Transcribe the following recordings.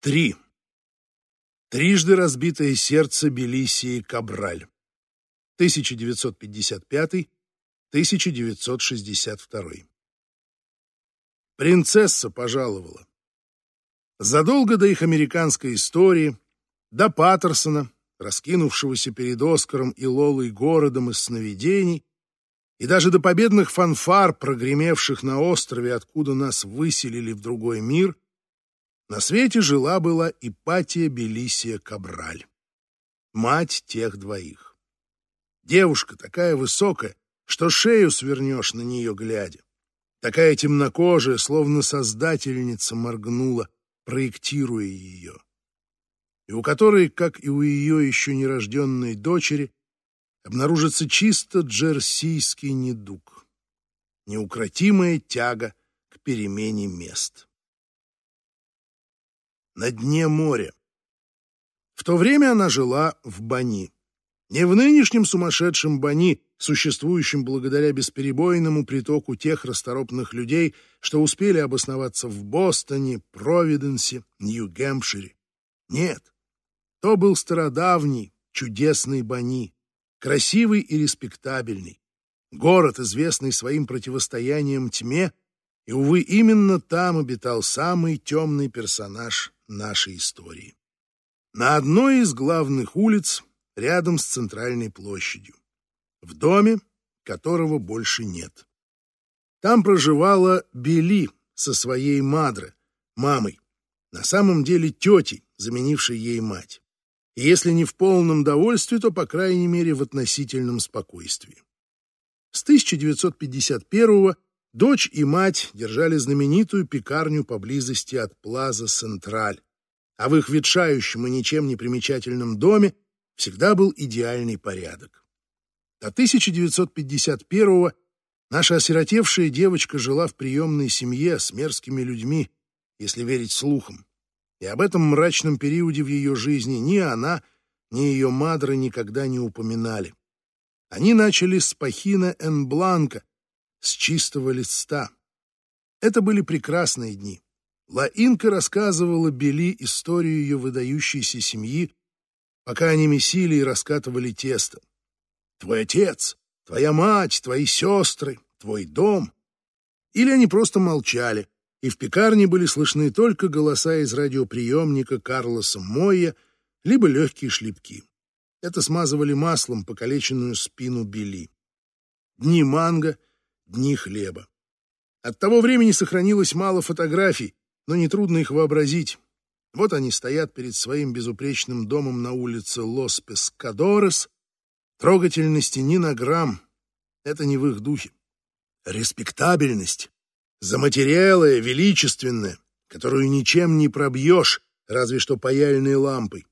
Три. Трижды разбитое сердце Белисии Кабраль. 1955-1962. Принцесса пожаловала. Задолго до их американской истории, до Паттерсона, раскинувшегося перед Оскаром и Лолой городом из сновидений, и даже до победных фанфар, прогремевших на острове, откуда нас выселили в другой мир, на свете жила-была Ипатия Белисия Кабраль, мать тех двоих. Девушка такая высокая, что шею свернешь на нее глядя. Такая темнокожая, словно создательница моргнула, проектируя ее. И у которой, как и у ее еще нерожденной дочери, обнаружится чисто джерсийский недуг, неукротимая тяга к перемене мест. На дне моря. В то время она жила в Бани. Не в нынешнем сумасшедшем Бани, существующем благодаря бесперебойному притоку тех расторопных людей, что успели обосноваться в Бостоне, Провиденсе, Нью-Гэмпшире. Нет, то был стародавний, чудесный Бани, красивый и респектабельный, город, известный своим противостоянием тьме, и, увы, именно там обитал самый темный персонаж нашей истории. На одной из главных улиц рядом с центральной площадью, в доме, которого больше нет. Там проживала Бели со своей Мадре, мамой, на самом деле тетей, заменившей ей мать. И если не в полном довольстве, то, по крайней мере, в относительном спокойствии. С 1951 дочь и мать держали знаменитую пекарню поблизости от Плаза Централь, а в их ветшающем и ничем не примечательном доме всегда был идеальный порядок. До 1951-го наша осиротевшая девочка жила в приемной семье с мерзкими людьми, если верить слухам. И об этом мрачном периоде в ее жизни ни она, ни ее мадра никогда не упоминали. Они начали с пахина эн бланка, с чистого листа. Это были прекрасные дни. Ла-Инка рассказывала Бели историю ее выдающейся семьи, пока они месили и раскатывали тесто. Твой отец, твоя мать, твои сестры, твой дом. Или они просто молчали, и в пекарне были слышны только голоса из радиоприемника Карлоса Мойя, либо легкие шлепки. Это смазывали маслом покалеченную спину Бели. Дни манго, дни хлеба. От того времени сохранилось мало фотографий, но нетрудно их вообразить. Вот они стоят перед своим безупречным домом на улице Лос Пескадорес. Трогательности ни на грамм. Это не в их духе. Респектабельность. Заматерелая, величественная, которую ничем не пробьешь, разве что паяльной лампой.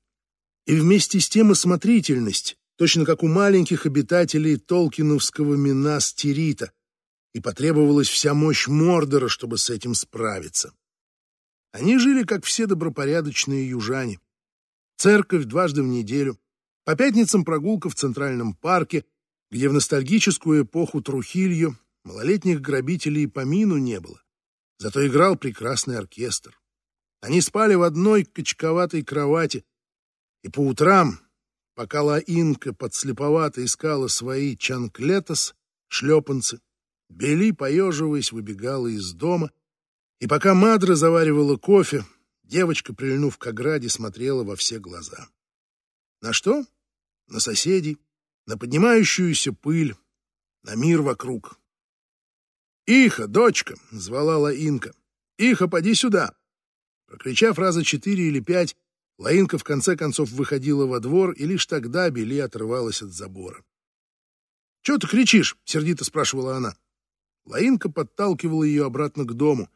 И вместе с тем осмотрительность, точно как у маленьких обитателей Толкиновского Минас-Тирита, и потребовалась вся мощь Мордора, чтобы с этим справиться. Они жили, как все добропорядочные южане. Церковь дважды в неделю, по пятницам прогулка в Центральном парке, где в ностальгическую эпоху Трухилью малолетних грабителей и помину не было. Зато играл прекрасный оркестр. Они спали в одной качковатой кровати, и по утрам, пока Лаинка подслеповато искала свои чанклетос, шлепанцы, Бели, поеживаясь, выбегала из дома, и пока Мадра заваривала кофе, девочка, прильнув к ограде, смотрела во все глаза. На что? На соседей, на поднимающуюся пыль, на мир вокруг. «Иха, дочка!» — звала Лаинка. «Иха, поди сюда!» Прокричав раза четыре или пять, Лаинка в конце концов выходила во двор, и лишь тогда Бели отрывалась от забора. «Чего ты кричишь?» — сердито спрашивала она. Лаинка подталкивала ее обратно к дому.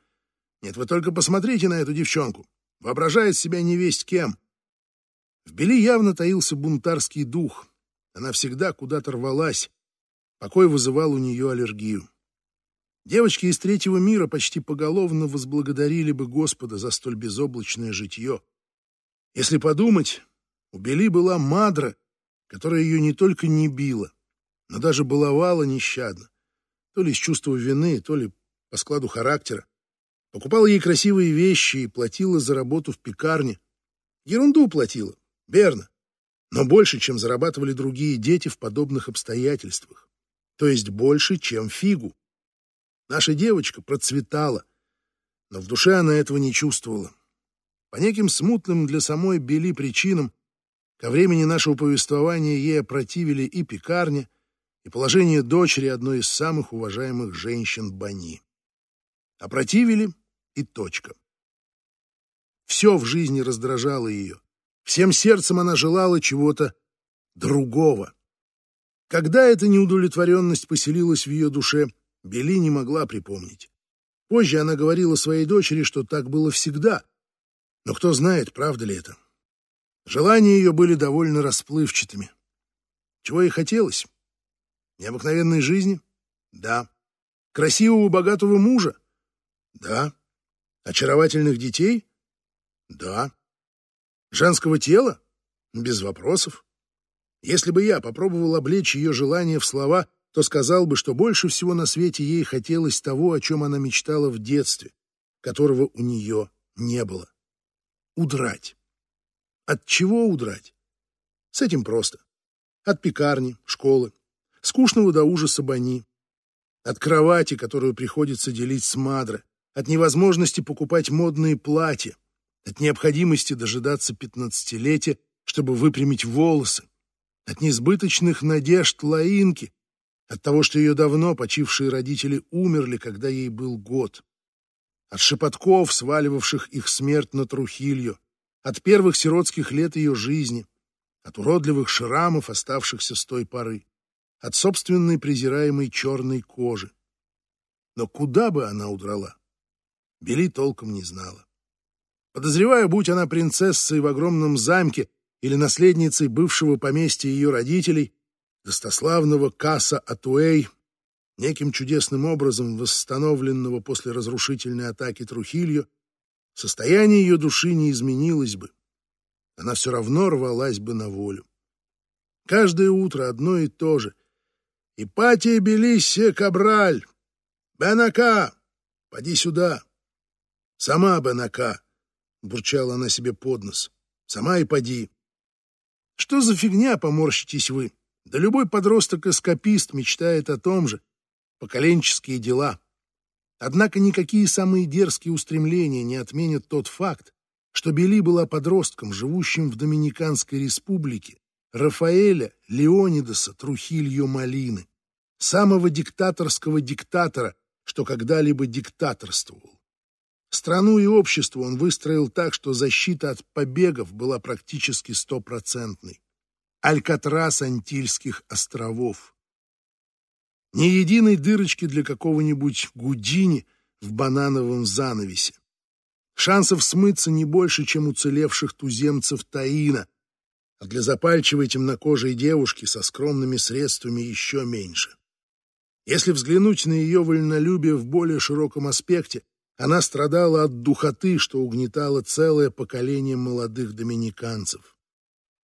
Нет, вы только посмотрите на эту девчонку. Воображает себя невесть кем. В Бели явно таился бунтарский дух. Она всегда куда-то рвалась. Покой вызывал у нее аллергию. Девочки из третьего мира почти поголовно возблагодарили бы Господа за столь безоблачное житье. Если подумать, у Бели была мадра, которая ее не только не била, но даже баловала нещадно, то ли из чувства вины, то ли по складу характера. Покупала ей красивые вещи и платила за работу в пекарне. Ерунду платила, верно, но больше, чем зарабатывали другие дети в подобных обстоятельствах. То есть больше, чем фигу. Наша девочка процветала, но в душе она этого не чувствовала. По неким смутным для самой Бели причинам ко времени нашего повествования ей опротивили и пекарня, и положение дочери одной из самых уважаемых женщин Бани. Опротивили и точка. Все в жизни раздражало ее. Всем сердцем она желала чего-то другого. Когда эта неудовлетворенность поселилась в ее душе, Бели не могла припомнить. Позже она говорила своей дочери, что так было всегда. Но кто знает, правда ли это. Желания ее были довольно расплывчатыми. Чего ей хотелось? Необыкновенной жизни? Да. Красивого, богатого мужа? Да. Очаровательных детей? Да. Женского тела? Без вопросов. Если бы я попробовал облечь ее желание в слова, то сказал бы, что больше всего на свете ей хотелось того, о чем она мечтала в детстве, которого у нее не было. Удрать. От чего удрать? С этим просто. От пекарни, школы, скучного до ужаса бани, от кровати, которую приходится делить с Мадре, от невозможности покупать модные платья, от необходимости дожидаться пятнадцатилетия, чтобы выпрямить волосы, от несбыточных надежд Лаинки, от того, что ее давно почившие родители умерли, когда ей был год, от шепотков, сваливавших их смерть на Трухилью, от первых сиротских лет ее жизни, от уродливых шрамов, оставшихся с той поры, от собственной презираемой черной кожи. Но куда бы она удрала? Бели толком не знала. Подозреваю, будь она принцессой в огромном замке или наследницей бывшего поместья ее родителей, достославного Каса Атуэй, неким чудесным образом восстановленного после разрушительной атаки Трухилью, состояние ее души не изменилось бы. Она все равно рвалась бы на волю. Каждое утро одно и то же. «Ипатия Белиссия Кабраль! Бенака! Поди сюда!» «Сама Бенака!» — бурчала она себе под нос. «Сама и поди!» «Что за фигня, поморщитесь вы?» Да любой подросток-эскапист мечтает о том же. Поколенческие дела. Однако никакие самые дерзкие устремления не отменят тот факт, что Бели была подростком, живущим в Доминиканской республике, Рафаэля Леонидаса Трухильо Малины, самого диктаторского диктатора, что когда-либо диктаторствовал. Страну и общество он выстроил так, что защита от побегов была практически стопроцентной. Алькатрас Антильских островов. Ни единой дырочки для какого-нибудь Гудини в банановом занавесе. Шансов смыться не больше, чем уцелевших туземцев Таина, а для запальчивой темнокожей девушки со скромными средствами еще меньше. Если взглянуть на ее вольнолюбие в более широком аспекте, она страдала от духоты, что угнетало целое поколение молодых доминиканцев.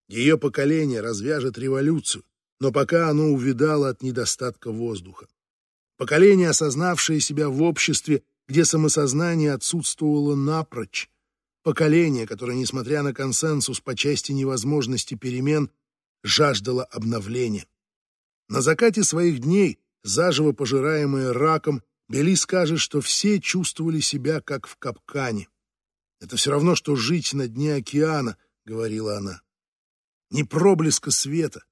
Ее поколение развяжет революцию, но пока оно увидало от недостатка воздуха. Поколение, осознавшее себя в обществе, где самосознание отсутствовало напрочь. Поколение, которое, несмотря на консенсус по части невозможности перемен, жаждало обновления. На закате своих дней, заживо пожираемое раком, Бели скажет, что все чувствовали себя как в капкане. «Это все равно, что жить на дне океана», — говорила она ни проблеска света,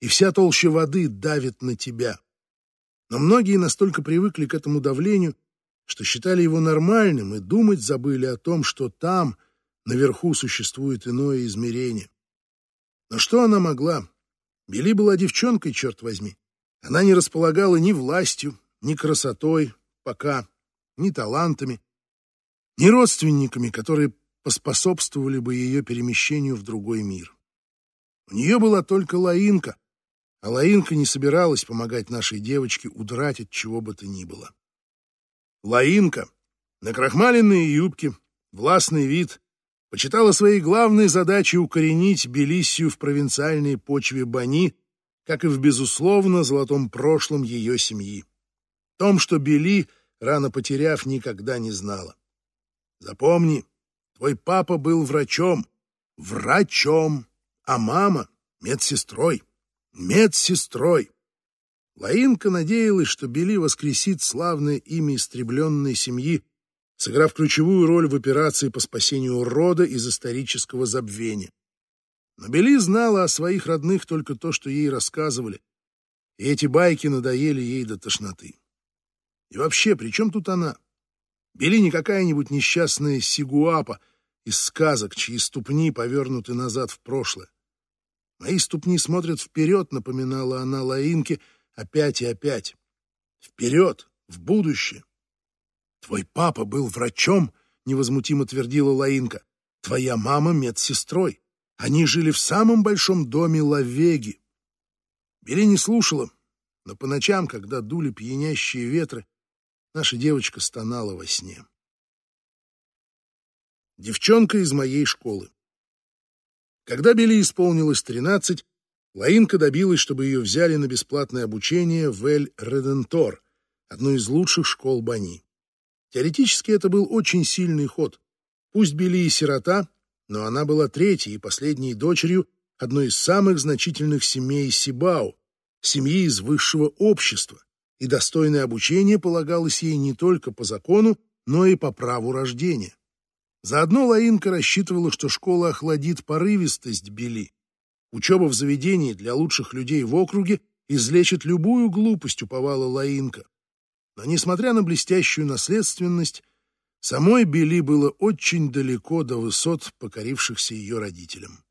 и вся толща воды давит на тебя. Но многие настолько привыкли к этому давлению, что считали его нормальным и думать забыли о том, что там, наверху, существует иное измерение. Но что она могла? Бели была девчонкой, черт возьми. Она не располагала ни властью, ни красотой, пока, ни талантами, ни родственниками, которые поспособствовали бы ее перемещению в другой мир. У нее была только Лаинка, а Лаинка не собиралась помогать нашей девочке удрать от чего бы то ни было. Лаинка, накрахмаленные юбки, властный вид, почитала своей главной задачей укоренить Белиссию в провинциальной почве Бани, как и в, безусловно, золотом прошлом ее семьи. Том, что Бели, рано потеряв, никогда не знала. Запомни, твой папа был врачом, врачом, а мама — медсестрой, медсестрой. Лаинка надеялась, что Бели воскресит славное имя истребленной семьи, сыграв ключевую роль в операции по спасению рода из исторического забвения. Но Бели знала о своих родных только то, что ей рассказывали, и эти байки надоели ей до тошноты. И вообще, при чем тут она? Бели не какая-нибудь несчастная сигуапа из сказок, чьи ступни повернуты назад в прошлое. Мои ступни смотрят вперед, напоминала она Лаинке, опять и опять. Вперед, в будущее. Твой папа был врачом, невозмутимо твердила Лаинка. Твоя мама медсестрой. Они жили в самом большом доме Лавеги. Бели не слушала, но по ночам, когда дули пьянящие ветры, наша девочка стонала во сне. Девчонка из моей школы. Когда Бели исполнилось тринадцать, Лаинка добилась, чтобы ее взяли на бесплатное обучение в Эль-Редентор, одну из лучших школ Бани. Теоретически это был очень сильный ход. Пусть Бели и сирота, но она была третьей и последней дочерью одной из самых значительных семей Сибау, семьи из высшего общества, и достойное обучение полагалось ей не только по закону, но и по праву рождения. Заодно Лаинка рассчитывала, что школа охладит порывистость Бели. Учеба в заведении для лучших людей в округе излечит любую глупость, уповала Лаинка. Но, несмотря на блестящую наследственность, Самой Бели было очень далеко до высот, покорившихся ее родителям.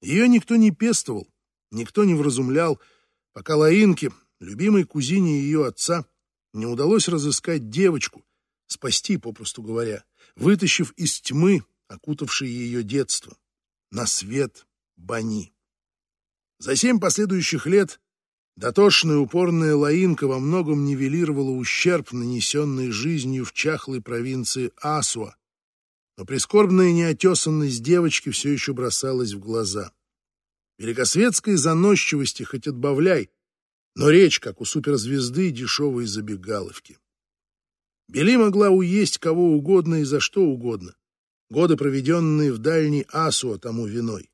Ее никто не пестовал, никто не вразумлял, пока Лаинке, любимой кузине ее отца, не удалось разыскать девочку, спасти, попросту говоря, вытащив из тьмы, окутавшей ее детство, на свет Бани. За семь последующих лет Дотошная упорная Лаинка во многом нивелировала ущерб, нанесенный жизнью в чахлой провинции Асуа, но прискорбная неотесанность девочки все еще бросалась в глаза. Великосветской заносчивости хоть отбавляй, но речь, как у суперзвезды, дешевой забегаловки. Бели могла уесть кого угодно и за что угодно. Годы, проведенные в дальней Асуа, тому виной.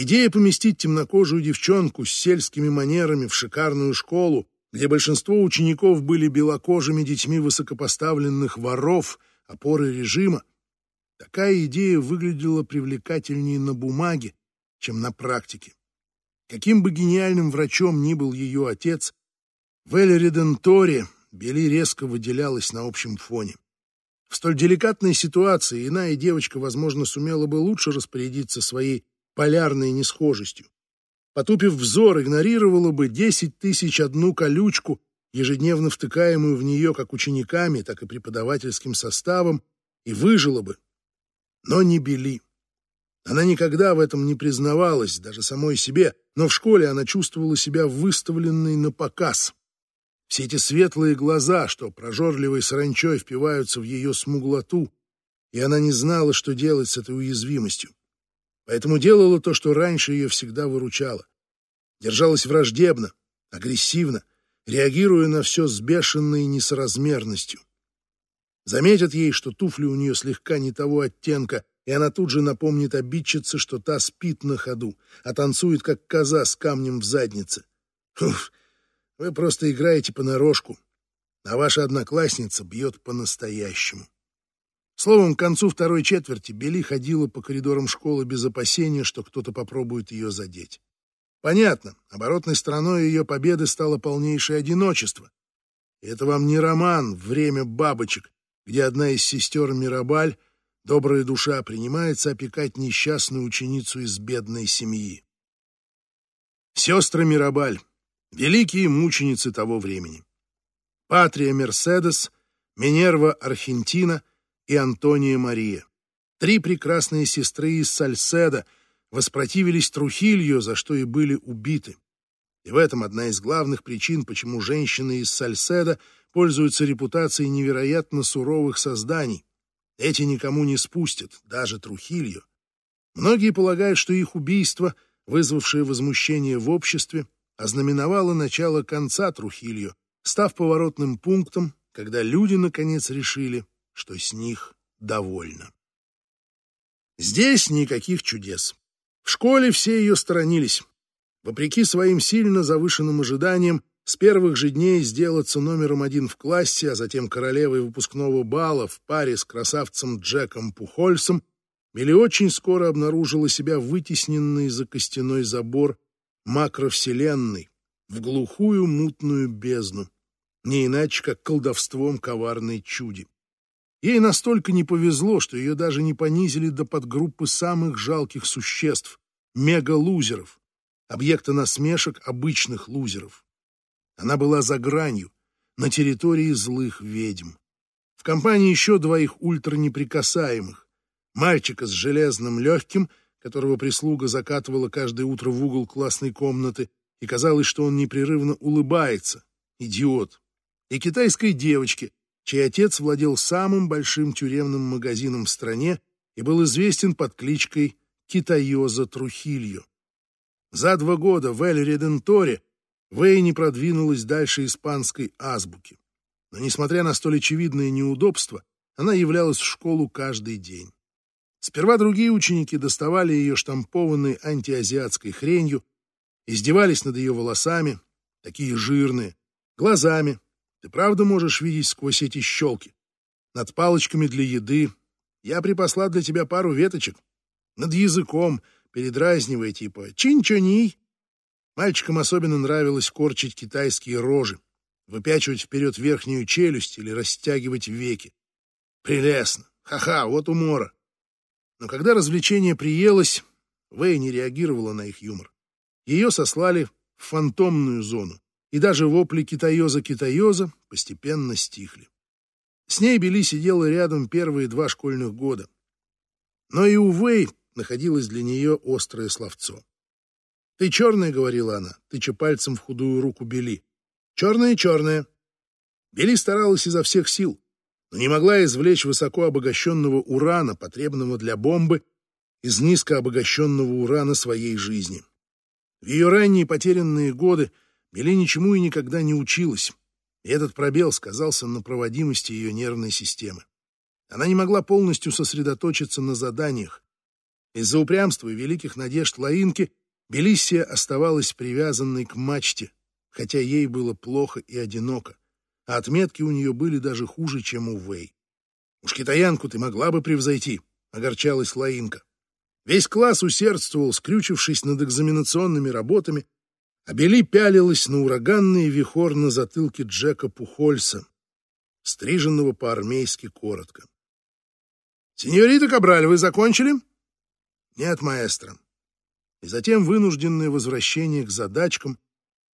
Идея поместить темнокожую девчонку с сельскими манерами в шикарную школу, где большинство учеников были белокожими детьми высокопоставленных воров, опоры режима, такая идея выглядела привлекательнее на бумаге, чем на практике. Каким бы гениальным врачом ни был ее отец, в Эль-Реденторе Бели резко выделялась на общем фоне. В столь деликатной ситуации иная девочка, возможно, сумела бы лучше распорядиться своей полярной несхожестью. Потупив взор, игнорировала бы десять тысяч одну колючку, ежедневно втыкаемую в нее как учениками, так и преподавательским составом, и выжила бы. Но не Бели. Она никогда в этом не признавалась, даже самой себе, но в школе она чувствовала себя выставленной на показ. Все эти светлые глаза, что прожорливой саранчой впиваются в ее смуглоту, и она не знала, что делать с этой уязвимостью. Поэтому делала то, что раньше ее всегда выручало. Держалась враждебно, агрессивно, реагируя на все с бешеной несоразмерностью. Заметят ей, что туфли у нее слегка не того оттенка, и она тут же напомнит обидчице, что та спит на ходу, а танцует, как коза с камнем в заднице. Уф, вы просто играете понарошку, а ваша одноклассница бьет по-настоящему. Словом, к концу второй четверти Бели ходила по коридорам школы без опасения, что кто-то попробует ее задеть. Понятно, оборотной стороной ее победы стало полнейшее одиночество. Это вам не роман «Время бабочек», где одна из сестер Мирабаль, добрая душа, принимается опекать несчастную ученицу из бедной семьи. Сестры Мирабаль — великие мученицы того времени. Патрия Мерседес, Минерва Архентина — и Антония Мария. Три прекрасные сестры из Сальседа воспротивились Трухилью, за что и были убиты. И в этом одна из главных причин, почему женщины из Сальседа пользуются репутацией невероятно суровых созданий. Эти никому не спустят, даже Трухилью. Многие полагают, что их убийство, вызвавшее возмущение в обществе, ознаменовало начало конца Трухилью, став поворотным пунктом, когда люди наконец решили, что с них довольна. Здесь никаких чудес. В школе все ее сторонились. Вопреки своим сильно завышенным ожиданиям, с первых же дней сделаться номером один в классе, а затем королевой выпускного бала в паре с красавцем Джеком Пухольсом, Билли очень скоро обнаружила себя вытесненной за костяной забор макровселенной, в глухую мутную бездну, не иначе как колдовством коварной чуди. Ей настолько не повезло, что ее даже не понизили до подгруппы самых жалких существ — мегалузеров, объекта насмешек обычных лузеров. Она была за гранью, на территории злых ведьм. В компании еще двоих ультранеприкасаемых. Мальчика с железным легким, которого прислуга закатывала каждое утро в угол классной комнаты, и казалось, что он непрерывно улыбается. Идиот. И китайской девочки, чей отец владел самым большим тюремным магазином в стране и был известен под кличкой Китайоза Трухилью. За два года в Эль-Реденторе Вэй не продвинулась дальше испанской азбуки. Но, несмотря на столь очевидные неудобства, она являлась в школу каждый день. Сперва другие ученики доставали ее штампованной антиазиатской хренью, издевались над ее волосами, такие жирные, глазами. Ты правда можешь видеть сквозь эти щелки? Над палочками для еды. Я припасла для тебя пару веточек. Над языком, передразнивая типа «чин-чони». Мальчикам особенно нравилось корчить китайские рожи, выпячивать вперед верхнюю челюсть или растягивать веки. Прелестно. Ха-ха, вот умора. Но когда развлечение приелось, Вэй не реагировала на их юмор. Ее сослали в фантомную зону, и даже вопли «Китаёза-Китаёза» постепенно стихли. С ней Бели сидела рядом первые два школьных года. Но и у Вэй находилось для нее острое словцо. «Ты черная», — говорила она, тыча пальцем в худую руку Бели. «Черная-черная». Бели старалась изо всех сил, но не могла извлечь высоко обогащенного урана, потребного для бомбы, из низко обогащенного урана своей жизни. В ее ранние потерянные годы Бели ничему и никогда не училась, и этот пробел сказался на проводимости ее нервной системы. Она не могла полностью сосредоточиться на заданиях. Из-за упрямства и великих надежд Лаинки Белиссия оставалась привязанной к мачте, хотя ей было плохо и одиноко а отметки у нее были даже хуже, чем у Вэй. «Уж китаянку ты могла бы превзойти», — огорчалась Лаинка. Весь класс усердствовал, скрючившись над экзаменационными работами, а Бели пялилась на ураганный вихор на затылке Джека Пухольса, стриженного по-армейски коротко. «Сеньорита Кабраль, вы закончили?» «Нет, маэстро». И затем вынужденное возвращение к задачкам,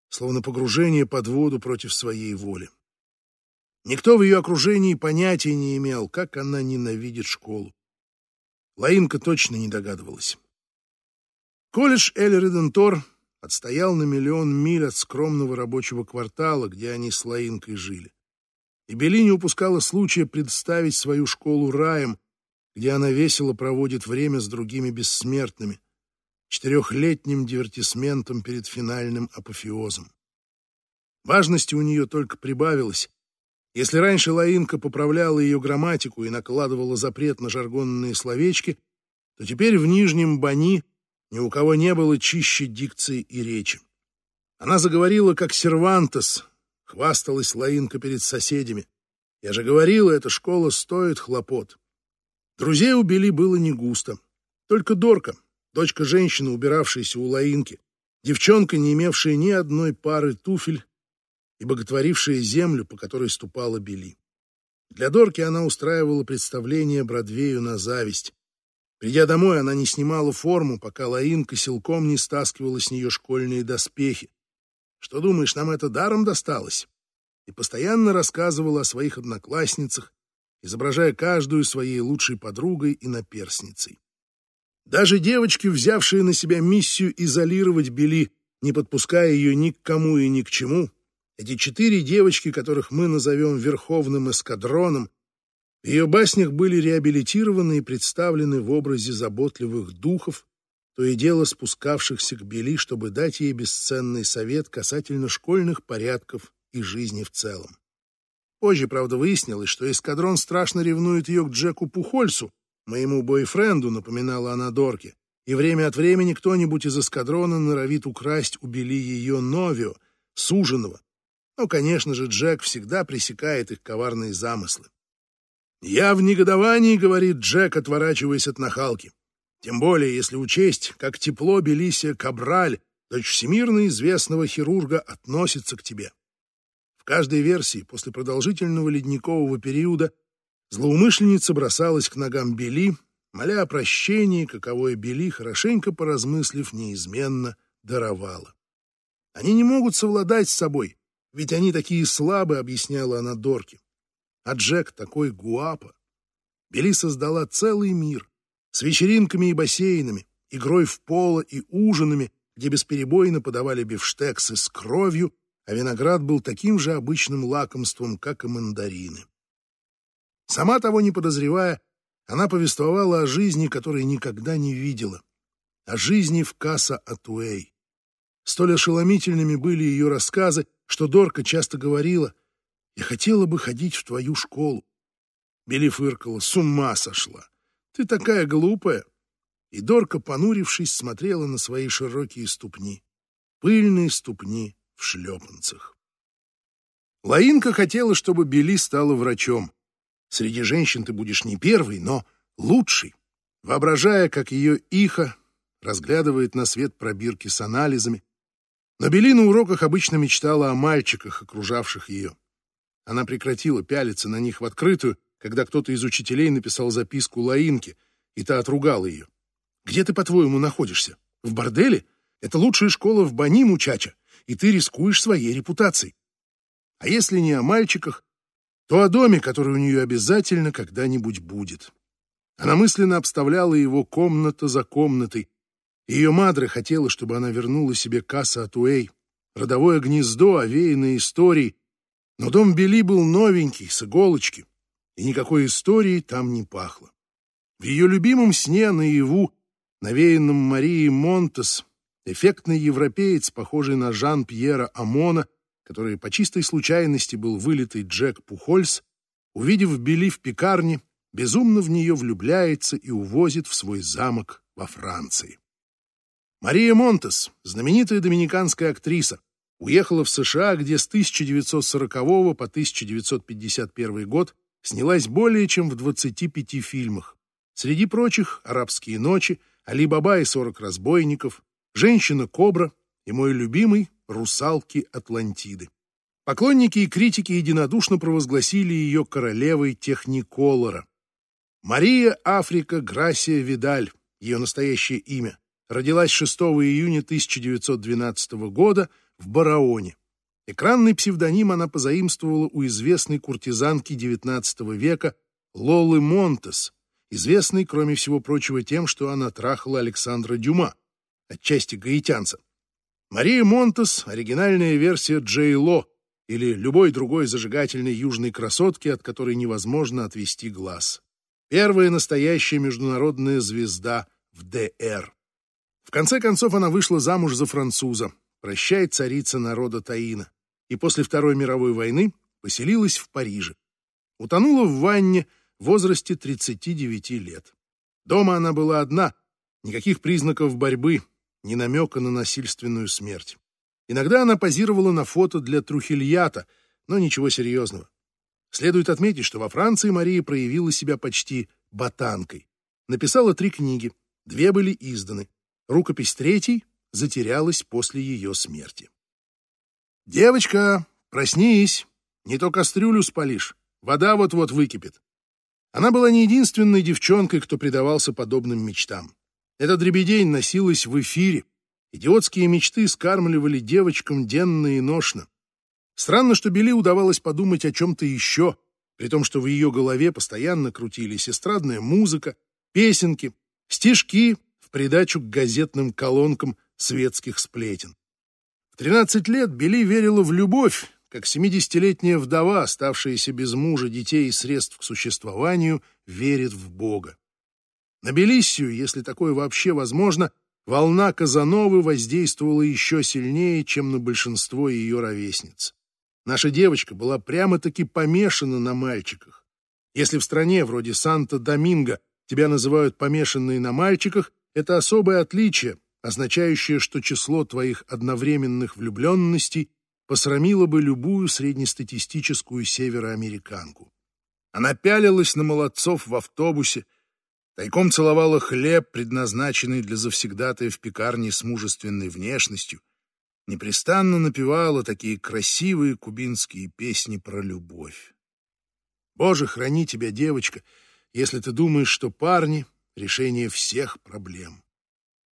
словно погружение под воду против своей воли. Никто в ее окружении понятия не имел, как она ненавидит школу. Лаинка точно не догадывалась. Колледж Эль-Редентор отстоял на миллион миль от скромного рабочего квартала, где они с Лаинкой жили. И Бели не упускала случая представить свою школу раем, где она весело проводит время с другими бессмертными, четырехлетним дивертисментом перед финальным апофеозом. Важности у нее только прибавилось, если раньше Лаинка поправляла ее грамматику и накладывала запрет на жаргонные словечки, то теперь в Нижнем Бани ни у кого не было чище дикции и речи. Она заговорила как Сервантес, хвасталась Лаинка перед соседями. Я же говорила, эта школа стоит хлопот. Друзей у Бели было не густо. Только Дорка, дочка женщины, убиравшаяся у Лаинки, девчонка, не имевшая ни одной пары туфель и боготворившая землю, по которой ступала Бели. Для Дорки она устраивала представление Бродвею на зависть. Придя домой, она не снимала форму, пока Лаинка силком не стаскивала с нее школьные доспехи. «Что думаешь, нам это даром досталось?» И постоянно рассказывала о своих одноклассницах, изображая каждую своей лучшей подругой и наперсницей. Даже девочки, взявшие на себя миссию изолировать Бели, не подпуская ее ни к кому и ни к чему, эти четыре девочки, которых мы назовем Верховным эскадроном, в ее баснях были реабилитированы и представлены в образе заботливых духов, то и дело спускавшихся к Бели, чтобы дать ей бесценный совет касательно школьных порядков и жизни в целом. Позже, правда, выяснилось, что эскадрон страшно ревнует ее к Джеку Пухольсу, моему бойфренду, напоминала она Дорке, и время от времени кто-нибудь из эскадрона норовит украсть у Бели ее Новио, суженого. Но, конечно же, Джек всегда пресекает их коварные замыслы. «Я в негодовании», — говорит Джек, отворачиваясь от нахалки. Тем более, если учесть, как тепло Белисия Кабраль, дочь всемирно известного хирурга, относится к тебе. В каждой версии после продолжительного ледникового периода злоумышленница бросалась к ногам Бели, моля о прощении, каковое Бели, хорошенько поразмыслив, неизменно даровала. Они не могут совладать с собой, ведь они такие слабые, объясняла она Дорке. А Джек такой гуапа. Бели создала целый мир с вечеринками и бассейнами, игрой в поло и ужинами, где бесперебойно подавали бифштексы с кровью а виноград был таким же обычным лакомством, как и мандарины. Сама того не подозревая, она повествовала о жизни, которой никогда не видела, о жизни в Касса-Атуэй. Столь ошеломительными были ее рассказы, что Дорка часто говорила, «Я хотела бы ходить в твою школу». Билли фыркала, «С ума сошла! Ты такая глупая!» И Дорка, понурившись, смотрела на свои широкие ступни, пыльные ступни в шлепанцах. Лаинка хотела, чтобы Бели стала врачом. Среди женщин ты будешь не первый, но лучший. Воображая, как ее иха разглядывает на свет пробирки с анализами. Но Бели на уроках обычно мечтала о мальчиках, окружавших ее. Она прекратила пялиться на них в открытую, когда кто-то из учителей написал записку Лаинке, и та отругала ее. «Где ты, по-твоему, находишься? В борделе? Это лучшая школа в Бани, мучача и ты рискуешь своей репутацией. А если не о мальчиках, то о доме, который у нее обязательно когда-нибудь будет. Она мысленно обставляла его комната за комнатой. Ее мадре хотела, чтобы она вернула себе Касса Атуэй, родовое гнездо, овеянное историей. Но дом Бели был новенький, с иголочки, и никакой истории там не пахло. В ее любимом сне наяву, навеянном Марией Монтес, Эффектный европеец, похожий на Жан-Пьера Амона, который по чистой случайности был вылитый Джек Пухольс, увидев Бели в пекарне, безумно в нее влюбляется и увозит в свой замок во Франции. Мария Монтес, знаменитая доминиканская актриса, уехала в США, где с 1940 по 1951 год снялась более чем в 25 фильмах. Среди прочих «Арабские ночи», «Али-Баба и 40 разбойников», женщина-кобра и мой любимый русалки Атлантиды. Поклонники и критики единодушно провозгласили ее королевой техниколора. Мария Африка Грасия Видаль, ее настоящее имя, родилась 6 июня 1912 года в Бараоне. Экранный псевдоним она позаимствовала у известной куртизанки XIX века Лолы Монтес, известной, кроме всего прочего, тем, что она трахала Александра Дюма отчасти гаитянца. Мария Монтес — оригинальная версия Джей Ло или любой другой зажигательной южной красотки, от которой невозможно отвести глаз. Первая настоящая международная звезда в ДР. В конце концов она вышла замуж за француза, прощай царица народа Таина, и после Второй мировой войны поселилась в Париже. Утонула в ванне в возрасте 39 лет. Дома она была одна, никаких признаков борьбы, ни намека на насильственную смерть. Иногда она позировала на фото для Трухильята, но ничего серьезного. Следует отметить, что во Франции Мария проявила себя почти ботанкой. Написала три книги, две были изданы. Рукопись третьей затерялась после ее смерти. «Девочка, проснись, не то кастрюлю спалишь, вода вот-вот выкипит». Она была не единственной девчонкой, кто предавался подобным мечтам. Эта дребедень носилась в эфире. Идиотские мечты скармливали девочкам денно и ношно. Странно, что Бели удавалось подумать о чем-то еще, при том, что в ее голове постоянно крутились эстрадная музыка, песенки, стишки в придачу к газетным колонкам светских сплетен. В 13 лет Бели верила в любовь, как 70-летняя вдова, оставшаяся без мужа, детей и средств к существованию, верит в Бога. На Белиссию, если такое вообще возможно, волна Казановы воздействовала еще сильнее, чем на большинство ее ровесниц. Наша девочка была прямо-таки помешана на мальчиках. Если в стране вроде Санта-Доминго тебя называют помешанной на мальчиках, это особое отличие, означающее, что число твоих одновременных влюбленностей посрамило бы любую среднестатистическую североамериканку. Она пялилась на молодцов в автобусе, тайком целовала хлеб, предназначенный для завсегдатая в пекарне с мужественной внешностью, непрестанно напевала такие красивые кубинские песни про любовь. Боже, храни тебя, девочка, если ты думаешь, что парни — решение всех проблем.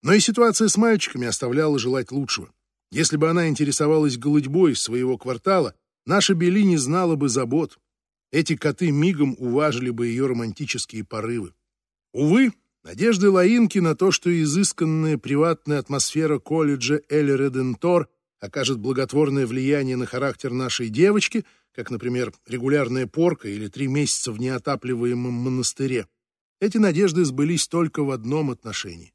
Но и ситуация с мальчиками оставляла желать лучшего. Если бы она интересовалась голытьбой своего квартала, наша Бели не знала бы забот. Эти коты мигом уважили бы ее романтические порывы. Увы, надежды Лаинки на то, что изысканная приватная атмосфера колледжа Эль Редентор окажет благотворное влияние на характер нашей девочки, как, например, регулярная порка или три месяца в неотапливаемом монастыре, эти надежды сбылись только в одном отношении.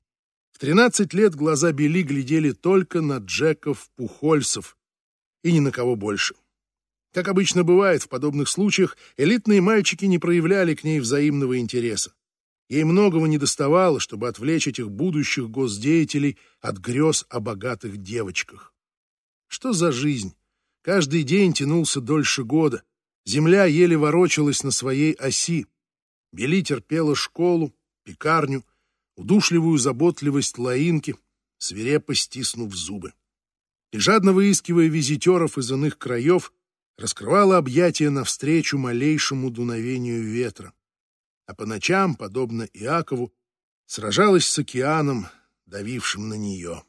В 13 лет глаза Билли глядели только на Джеков-Пухольцев и ни на кого больше. Как обычно бывает в подобных случаях, элитные мальчики не проявляли к ней взаимного интереса. Ей многого не доставало, чтобы отвлечь этих будущих госдеятелей от грез о богатых девочках. Что за жизнь? Каждый день тянулся дольше года. Земля еле ворочалась на своей оси. Бели терпела школу, пекарню, удушливую заботливость Лаинки, свирепо стиснув зубы. И жадно выискивая визитеров из иных краев, раскрывала объятия навстречу малейшему дуновению ветра. А по ночам, подобно Иакову, сражалась с океаном, давившим на нее.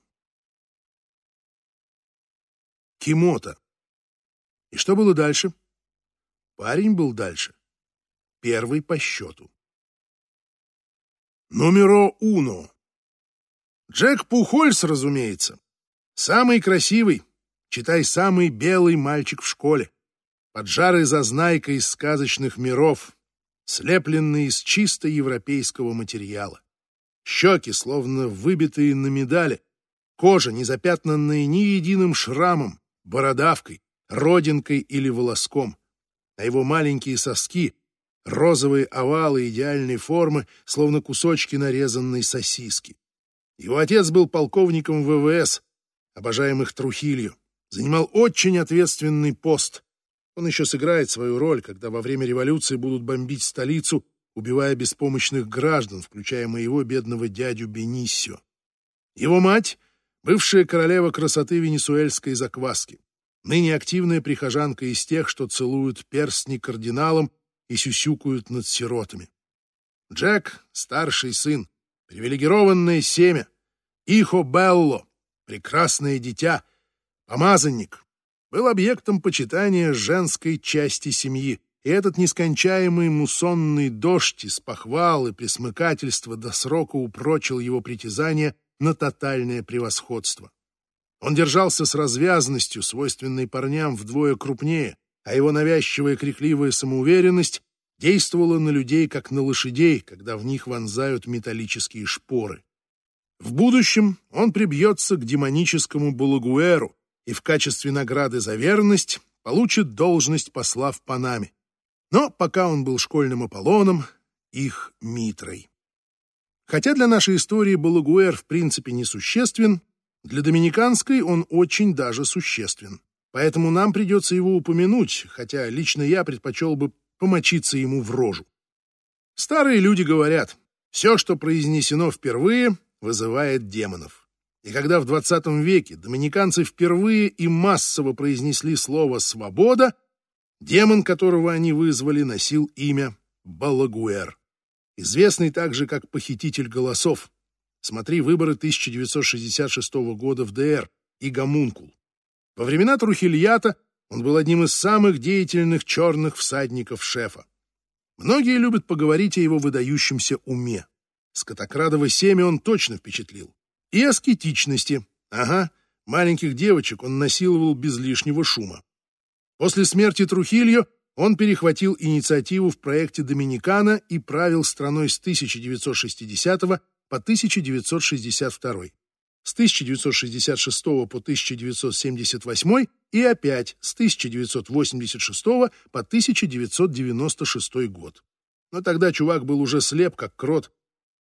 Кимота. И что было дальше? Парень был дальше. Первый по счету. Номеро уно. Джек Пухольс, разумеется. Самый красивый, читай, самый белый мальчик в школе. Поджарый зазнайка из сказочных миров, слепленный из чисто европейского материала. Щеки, словно выбитые на медали, кожа, не запятнанная ни единым шрамом, бородавкой, родинкой или волоском, а его маленькие соски розовые овалы идеальной формы, словно кусочки нарезанной сосиски. Его отец был полковником ВВС, обожаемых Трухилью, занимал очень ответственный пост. Он еще сыграет свою роль, когда во время революции будут бомбить столицу, убивая беспомощных граждан, включая моего бедного дядю Бениссио. Его мать — бывшая королева красоты венесуэльской закваски, ныне активная прихожанка из тех, что целуют перстни кардиналам и сюсюкают над сиротами. Джек — старший сын, привилегированное семя, Ихо Белло, прекрасное дитя, помазанник, был объектом почитания женской части семьи, и этот нескончаемый мусонный дождь из похвал и присмыкательства до срока упрочил его притязание на тотальное превосходство. Он держался с развязностью, свойственной парням вдвое крупнее, а его навязчивая крикливая самоуверенность действовала на людей, как на лошадей, когда в них вонзают металлические шпоры. В будущем он прибьется к демоническому Балагуэру и в качестве награды за верность получит должность посла в Панаме. Но пока он был школьным Аполлоном, их Митрой. Хотя для нашей истории Балагуэр в принципе несуществен, для доминиканской он очень даже существен. Поэтому нам придется его упомянуть, хотя лично я предпочел бы помочиться ему в рожу. Старые люди говорят, все, что произнесено впервые, вызывает демонов. И когда в 20 веке доминиканцы впервые и массово произнесли слово «свобода», демон, которого они вызвали, носил имя Балагуэр, известный также как похититель голосов. Смотри выборы 1966 года в ДР и Гомункул. Во времена Трухильята он был одним из самых деятельных черных всадников шефа. Многие любят поговорить о его выдающемся уме. Скотокрадово семя он точно впечатлил. И аскетичности. Ага, маленьких девочек он насиловал без лишнего шума. После смерти Трухильо он перехватил инициативу в проекте Доминикана и правил страной с 1960 по 1962. С 1966 по 1978 и опять с 1986 по 1996 год. Но тогда чувак был уже слеп, как крот,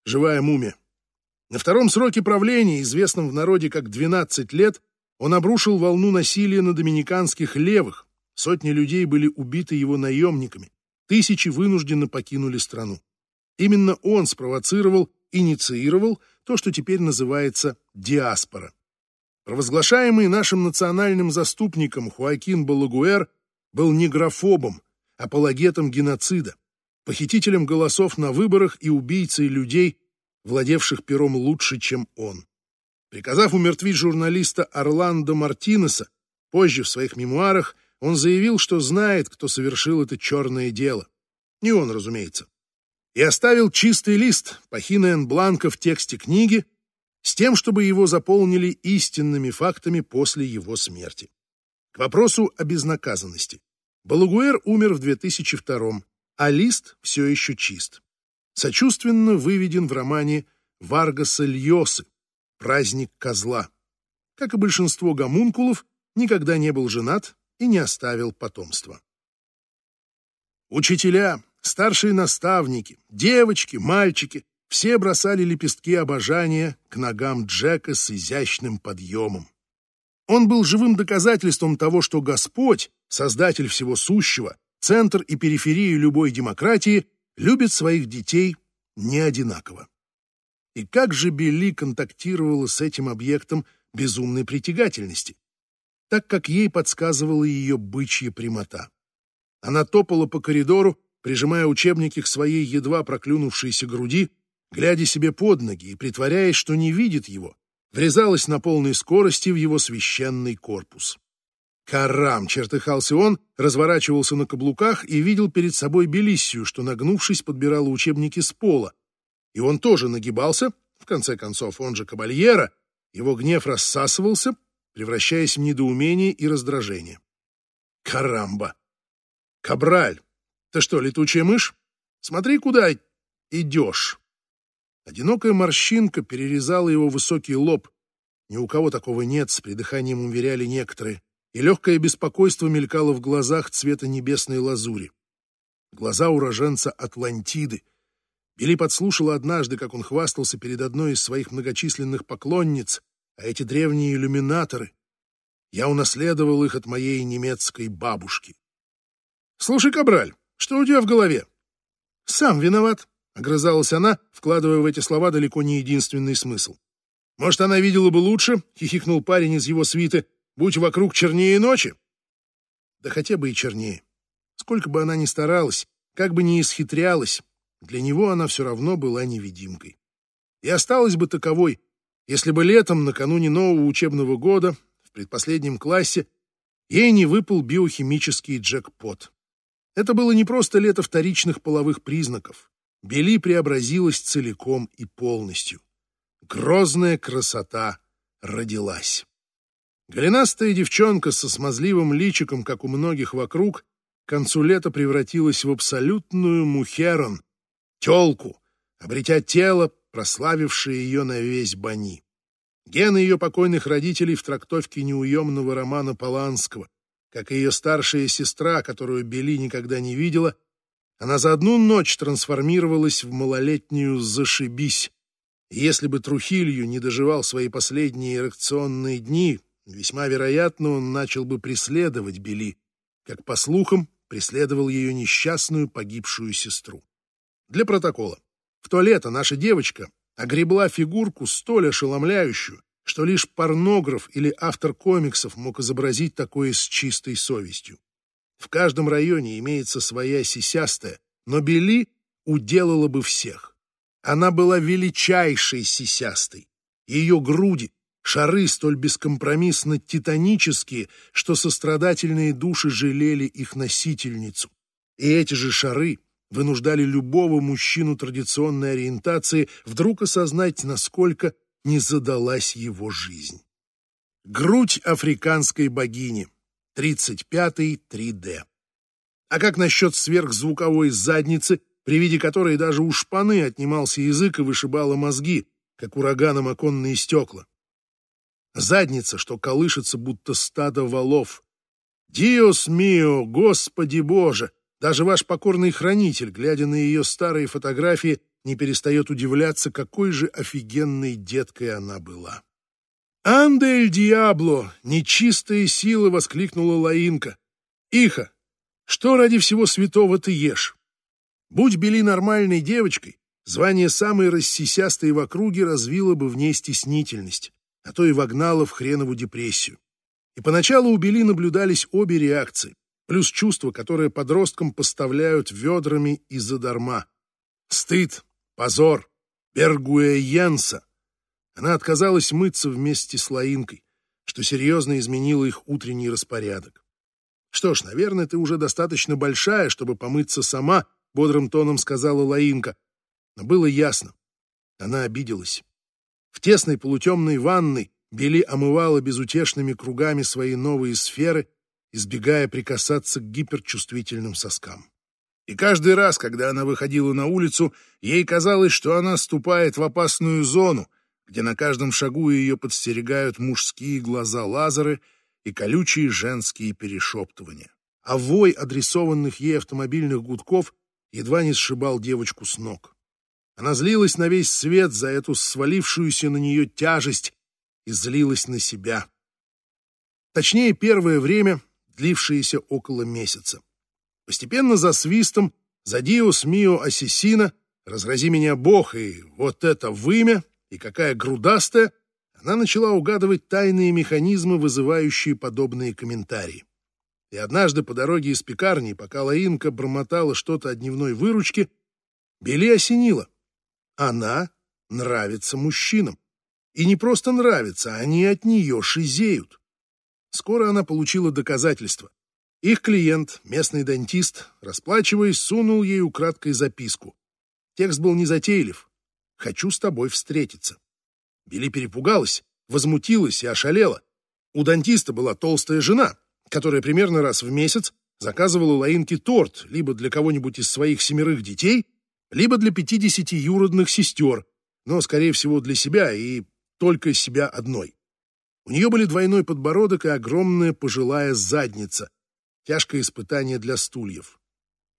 живая мумия. На втором сроке правления, известном в народе как 12 лет, он обрушил волну насилия на доминиканских левых. Сотни людей были убиты его наемниками. Тысячи вынужденно покинули страну. Именно он спровоцировал, инициировал то, что теперь называется диаспора. Провозглашаемый нашим национальным заступником Хуакин Балагуэр был не графобом, апологетом геноцида, похитителем голосов на выборах и убийцей людей, владевших пером лучше, чем он. Приказав умертвить журналиста Орландо Мартинеса, позже в своих мемуарах он заявил, что знает, кто совершил это черное дело. Не он, разумеется и оставил чистый лист, пахинен бланка в тексте книги, с тем, чтобы его заполнили истинными фактами после его смерти. К вопросу о безнаказанности. Балагуэр умер в 2002 а лист все еще чист. Сочувственно выведен в романе Варгаса Льосы «Праздник козла». Как и большинство гомункулов, никогда не был женат и не оставил потомства. Учителя, Старшие наставники, девочки, мальчики — все бросали лепестки обожания к ногам Джека с изящным подъемом. Он был живым доказательством того, что Господь, Создатель всего сущего, центр и периферию любой демократии, любит своих детей не одинаково. И как же Билли контактировала с этим объектом безумной притягательности? Так как ей подсказывала ее бычья прямота. Она топала по коридору, прижимая учебники к своей едва проклюнувшейся груди, глядя себе под ноги и притворяясь, что не видит его, врезалась на полной скорости в его священный корпус. «Карам!» — чертыхался он, разворачивался на каблуках и видел перед собой Белиссию, что, нагнувшись, подбирала учебники с пола. И он тоже нагибался, в конце концов, он же кабальера, его гнев рассасывался, превращаясь в недоумение и раздражение. «Карамба!» «Кабраль!» Ты что, летучая мышь? Смотри, куда идешь. Одинокая морщинка перерезала его высокий лоб. Ни у кого такого нет, с придыханием уверяли некоторые. И легкое беспокойство мелькало в глазах цвета небесной лазури. Глаза уроженца Атлантиды. Билли подслушала однажды, как он хвастался перед одной из своих многочисленных поклонниц, а эти древние иллюминаторы. Я унаследовал их от моей немецкой бабушки. «Слушай, Кабраль, что у тебя в голове? Сам виноват, огрызалась она, вкладывая в эти слова далеко не единственный смысл. Может, она видела бы лучше, хихикнул парень из его свиты, будь вокруг чернее ночи. Да хотя бы и чернее. Сколько бы она ни старалась, как бы ни исхитрялась, для него она все равно была невидимкой. И осталась бы таковой, если бы летом, накануне нового учебного года, в предпоследнем классе, ей не выпал биохимический джекпот. Это было не просто лето вторичных половых признаков. Бели преобразилась целиком и полностью. Грозная красота родилась. Голенастая девчонка со смазливым личиком, как у многих вокруг, к концу лета превратилась в абсолютную мухерон, тёлку, обретя тело, прославившее ее на весь бани. Гены ее покойных родителей в трактовке неуемного романа Поланского, как и ее старшая сестра, которую Бели никогда не видела, она за одну ночь трансформировалась в малолетнюю «зашибись». И если бы Трухилью не доживал свои последние эрекционные дни, весьма вероятно, он начал бы преследовать Бели, как, по слухам, преследовал ее несчастную погибшую сестру. Для протокола. В то лето наша девочка огребла фигурку столь ошеломляющую, что лишь порнограф или автор комиксов мог изобразить такое с чистой совестью. В каждом районе имеется своя сисястая, но Бели уделала бы всех. Она была величайшей сисястой. Ее груди, шары столь бескомпромиссно титанические, что сострадательные души жалели их носительницу. И эти же шары вынуждали любого мужчину традиционной ориентации вдруг осознать, насколько не задалась его жизнь. Грудь африканской богини. 35-й 3D. А как насчет сверхзвуковой задницы, при виде которой даже у шпаны отнимался язык и вышибало мозги, как ураганом оконные стекла? задница, что колышется, будто стадо валов. «Диос мио, Господи Боже!» Даже ваш покорный хранитель, глядя на ее старые фотографии, не перестает удивляться, какой же офигенной деткой она была. «Андель Диабло! Нечистая сила!» — воскликнула Лаинка. «Иха, что ради всего святого ты ешь? Будь Бели нормальной девочкой, звание самой рассисястой в округе развило бы в ней стеснительность, а то и вогнало в хренову депрессию. И поначалу у Бели наблюдались обе реакции, плюс чувство, которое подросткам поставляют ведрами и задарма. Стыд, позор, бергуэйянса. Она отказалась мыться вместе с Лаинкой, что серьезно изменило их утренний распорядок. «Что ж, наверное, ты уже достаточно большая, чтобы помыться сама», — бодрым тоном сказала Лаинка. Но было ясно. Она обиделась. В тесной полутемной ванной Бели омывала безутешными кругами свои новые сферы, избегая прикасаться к гиперчувствительным соскам. И каждый раз, когда она выходила на улицу, ей казалось, что она ступает в опасную зону, где на каждом шагу ее подстерегают мужские глаза-лазеры и колючие женские перешептывания. А вой адресованных ей автомобильных гудков едва не сшибал девочку с ног. Она злилась на весь свет за эту свалившуюся на нее тяжесть и злилась на себя. Точнее, первое время, длившееся около месяца. Постепенно за свистом, за диос мио ассесина, разрази меня бог, и вот это вымя, и какая грудастая, она начала угадывать тайные механизмы, вызывающие подобные комментарии. И однажды по дороге из пекарни, пока Лаинка бормотала что-то о дневной выручке, Бели осенила. Она нравится мужчинам. И не просто нравится, они от нее шизеют. Скоро она получила доказательства. Их клиент, местный дантист, расплачиваясь, сунул ей украдкой записку. Текст был незатейлив. «Хочу с тобой встретиться». Билли перепугалась, возмутилась и ошалела. У дантиста была толстая жена, которая примерно раз в месяц заказывала Лаинке торт либо для кого-нибудь из своих семерых детей, либо для пятидесяти юродных сестер, но, скорее всего, для себя и только себя одной. У нее были двойной подбородок и огромная пожилая задница. Тяжкое испытание для стульев.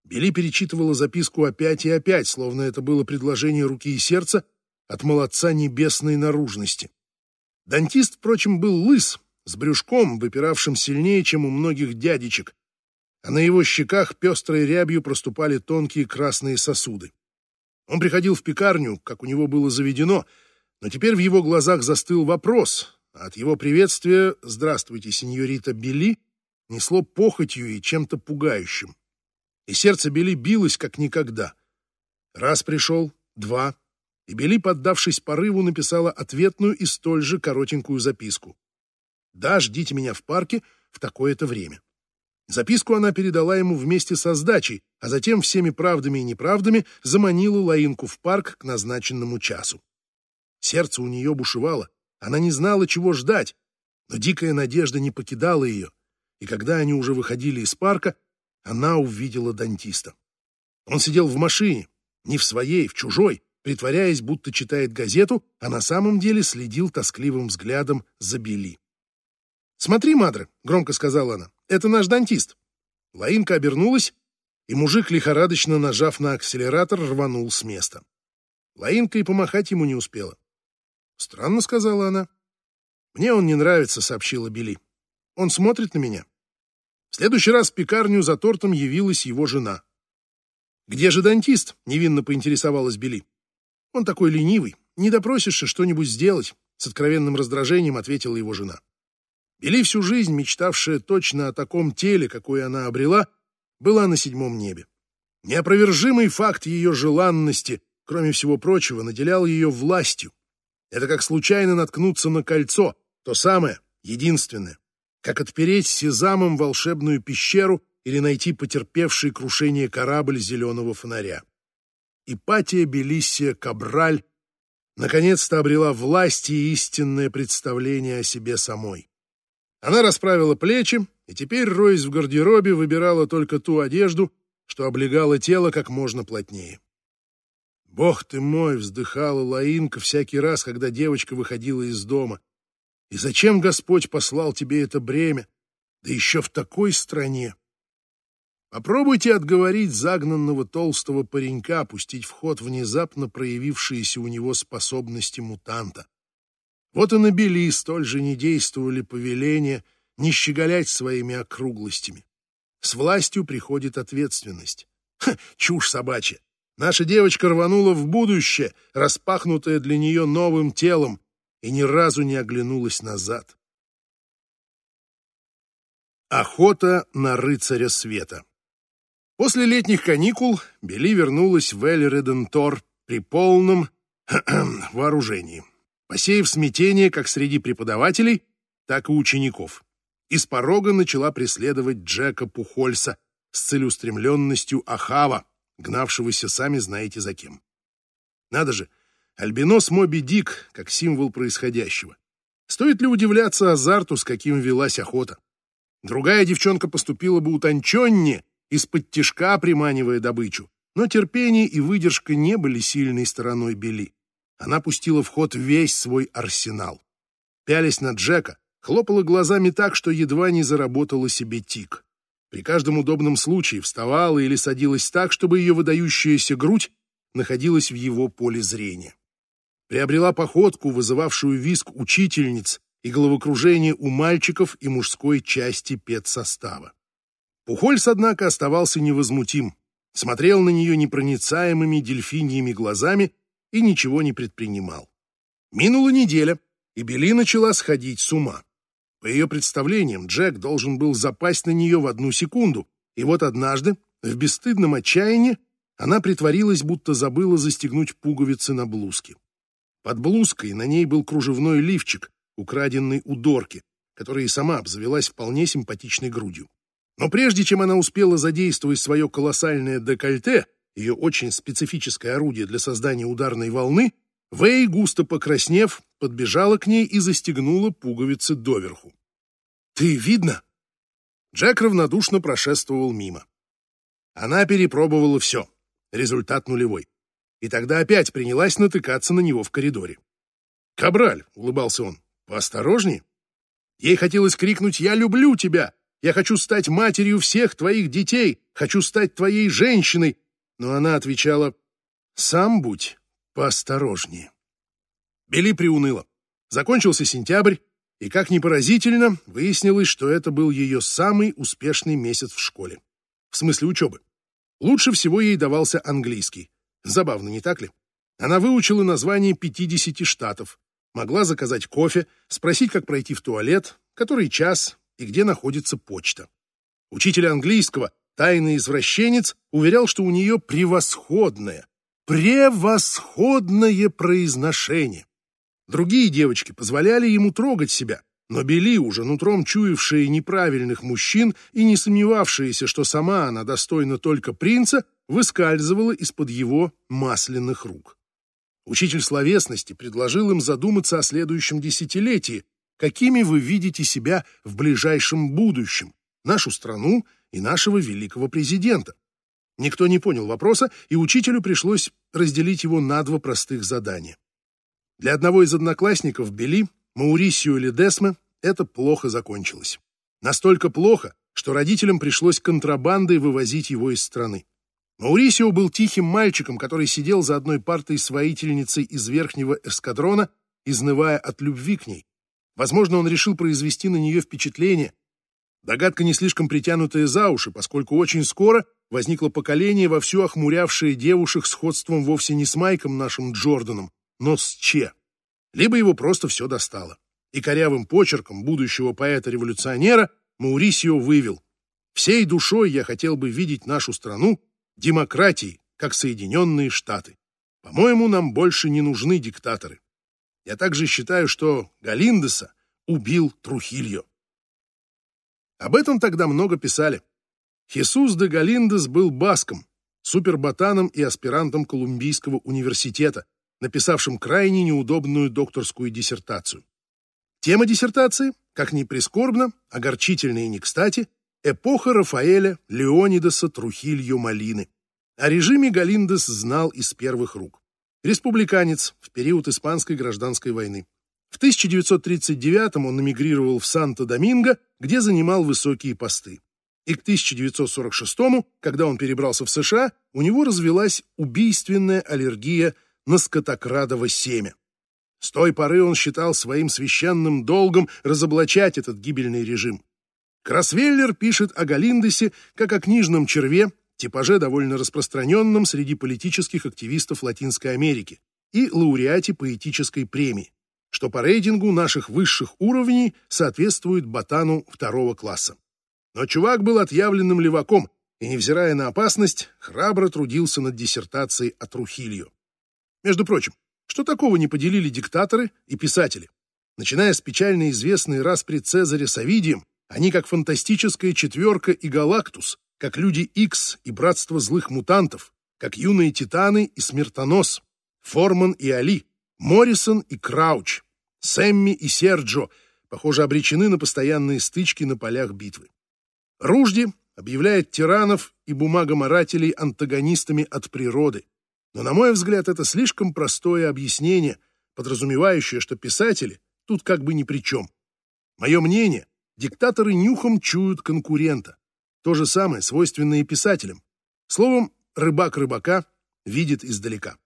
Бели перечитывала записку опять и опять, словно это было предложение руки и сердца от молодца небесной наружности. Дантист, впрочем, был лыс, с брюшком, выпиравшим сильнее, чем у многих дядечек, а на его щеках пестрой рябью проступали тонкие красные сосуды. Он приходил в пекарню, как у него было заведено, но теперь в его глазах застыл вопрос, от его приветствия «Здравствуйте, сеньорита Билли» несло похотью и чем-то пугающим. И сердце Билли билось, как никогда. Раз пришел, два, и Билли, поддавшись порыву, написала ответную и столь же коротенькую записку. «Да, ждите меня в парке в такое-то время». Записку она передала ему вместе со сдачей, а затем всеми правдами и неправдами заманила Лаинку в парк к назначенному часу. Сердце у нее бушевало, она не знала, чего ждать, но дикая надежда не покидала ее, и когда они уже выходили из парка, она увидела дантиста. Он сидел в машине, не в своей, в чужой, притворяясь, будто читает газету, а на самом деле следил тоскливым взглядом за Билли. «Смотри, Мадре», — громко сказала она, — «это наш дантист». Лаинка обернулась, и мужик, лихорадочно нажав на акселератор, рванул с места. Лаинка и помахать ему не успела. «Странно», — сказала она. «Мне он не нравится», — сообщила Билли. «Он смотрит на меня». В следующий раз в пекарню за тортом явилась его жена. «Где же дантист?» — невинно поинтересовалась Билли. «Он такой ленивый. Не допросишься что-нибудь сделать», — с откровенным раздражением ответила его жена. Билли всю жизнь, мечтавшая точно о таком теле, какое она обрела, была на седьмом небе. Неопровержимый факт ее желанности, кроме всего прочего, наделял ее властью, это как случайно наткнуться на кольцо, то самое, единственное. Как отпереть сезамом волшебную пещеру или найти потерпевший крушение корабль зеленого фонаря. Ипатия Белиссия Кабраль наконец-то обрела власть и истинное представление о себе самой. Она расправила плечи и теперь, роясь в гардеробе, выбирала только ту одежду, что облегала тело как можно плотнее. «Бог ты мой!» — вздыхала Лаинка всякий раз, когда девочка выходила из дома. И зачем Господь послал тебе это бремя, да еще в такой стране? Попробуйте отговорить загнанного толстого паренька пустить в ход внезапно проявившиеся у него способности мутанта. Вот и на Бели столь же не действовали повеления не щеголять своими округлостями. С властью приходит ответственность. Ха, чушь собачья. Наша девочка рванула в будущее, распахнутое для нее новым телом, и ни разу не оглянулась назад. Охота на рыцаря света После летних каникул Бели вернулась в Эль-Редентор при полном вооружении, посеяв смятение как среди преподавателей, так и учеников. Из порога начала преследовать Джека Пухольса с целеустремленностью Ахава, гнавшегося сами знаете за кем. Надо же, альбинос Моби Дик как символ происходящего. Стоит ли удивляться азарту, с каким велась охота? Другая девчонка поступила бы утонченнее, из-под тишка приманивая добычу, но терпение и выдержка не были сильной стороной Бели. Она пустила в ход весь свой арсенал. Пялись на Джека, хлопала глазами так, что едва не заработала себе тик. При каждом удобном случае вставала или садилась так, чтобы ее выдающаяся грудь находилась в его поле зрения. Приобрела походку, вызывавшую виск учительниц и головокружение у мальчиков и мужской части педсостава. Пухольс, однако, оставался невозмутим, смотрел на нее непроницаемыми дельфиньими глазами и ничего не предпринимал. Минула неделя, и Бели начала сходить с ума. По ее представлениям, Джек должен был запасть на нее в одну секунду, и вот однажды, в бесстыдном отчаянии, она притворилась, будто забыла застегнуть пуговицы на блузке. Под блузкой на ней был кружевной лифчик, украденный у Дорки, которая и сама обзавелась вполне симпатичной грудью. Но прежде чем она успела задействовать свое колоссальное декольте, ее очень специфическое орудие для создания ударной волны, Вэй, густо покраснев, подбежала к ней и застегнула пуговицы доверху. «Ты видно?» Джек равнодушно прошествовал мимо. Она перепробовала все. Результат нулевой. И тогда опять принялась натыкаться на него в коридоре. «Кабраль!» — улыбался он. «Поосторожней!» Ей хотелось крикнуть «Я люблю тебя!» «Я хочу стать матерью всех твоих детей! Хочу стать твоей женщиной!» Но она отвечала «Сам будь поосторожнее». Бели приуныла. Закончился сентябрь, и, как ни поразительно, выяснилось, что это был ее самый успешный месяц в школе. В смысле учебы. Лучше всего ей давался английский. Забавно, не так ли? Она выучила название 50 штатов, могла заказать кофе, спросить, как пройти в туалет, который час и где находится почта. Учитель английского, тайный извращенец, уверял, что у нее превосходное, превосходное произношение. Другие девочки позволяли ему трогать себя, но Бели, уже нутром чуявшая неправильных мужчин и не сомневавшаяся, что сама она достойна только принца, выскальзывала из-под его масляных рук. Учитель словесности предложил им задуматься о следующем десятилетии, какими вы видите себя в ближайшем будущем, нашу страну и нашего великого президента. Никто не понял вопроса, и учителю пришлось разделить его на два простых задания. Для одного из одноклассников Бели, Маурисио Ледесме, это плохо закончилось. Настолько плохо, что родителям пришлось контрабандой вывозить его из страны. Маурисио был тихим мальчиком, который сидел за одной партой с воительницей из верхнего эскадрона, изнывая от любви к ней. Возможно, он решил произвести на нее впечатление. Догадка не слишком притянутая за уши, поскольку очень скоро возникло поколение, вовсю охмурявшее девушек сходством вовсе не с Майком нашим Джорданом, но с Че. Либо его просто все достало. И корявым почерком будущего поэта-революционера Маурисио вывел «Всей душой я хотел бы видеть нашу страну демократией, как Соединенные Штаты. По-моему, нам больше не нужны диктаторы. Я также считаю, что Галиндеса убил Трухильо». Об этом тогда много писали. Хисус де Галиндес был баском, суперботаном и аспирантом Колумбийского университета, написавшим крайне неудобную докторскую диссертацию. Тема диссертации, как ни прискорбно, огорчительно и не кстати, эпоха Рафаэля Леонидаса Трухильо Малины. О режиме Галиндес знал из первых рук. Республиканец в период Испанской гражданской войны. В 1939 он эмигрировал в Санто-Доминго, где занимал высокие посты. И к 1946, когда он перебрался в США, у него развелась убийственная аллергия на скотокрадово семя. С той поры он считал своим священным долгом разоблачать этот гибельный режим. Красвеллер пишет о Галиндесе как о книжном черве, типаже довольно распространенном среди политических активистов Латинской Америки и лауреате поэтической премии, что по рейтингу наших высших уровней соответствует ботану второго класса. Но чувак был отъявленным леваком и, невзирая на опасность, храбро трудился над диссертацией о Трухилью. Между прочим, что такого не поделили диктаторы и писатели? Начиная с печально известной распри Цезаря с Овидием, они как фантастическая четверка и Галактус, как Люди Икс и Братство злых мутантов, как юные титаны и Смертонос, Форман и Али, Моррисон и Крауч, Сэмми и Серджо, похоже, обречены на постоянные стычки на полях битвы. Ружди объявляет тиранов и бумагоморателей антагонистами от природы. Но, на мой взгляд, это слишком простое объяснение, подразумевающее, что писатели тут как бы ни при чем. Мое мнение, диктаторы нюхом чуют конкурента. То же самое свойственное и писателям. Словом, рыбак рыбака видит издалека.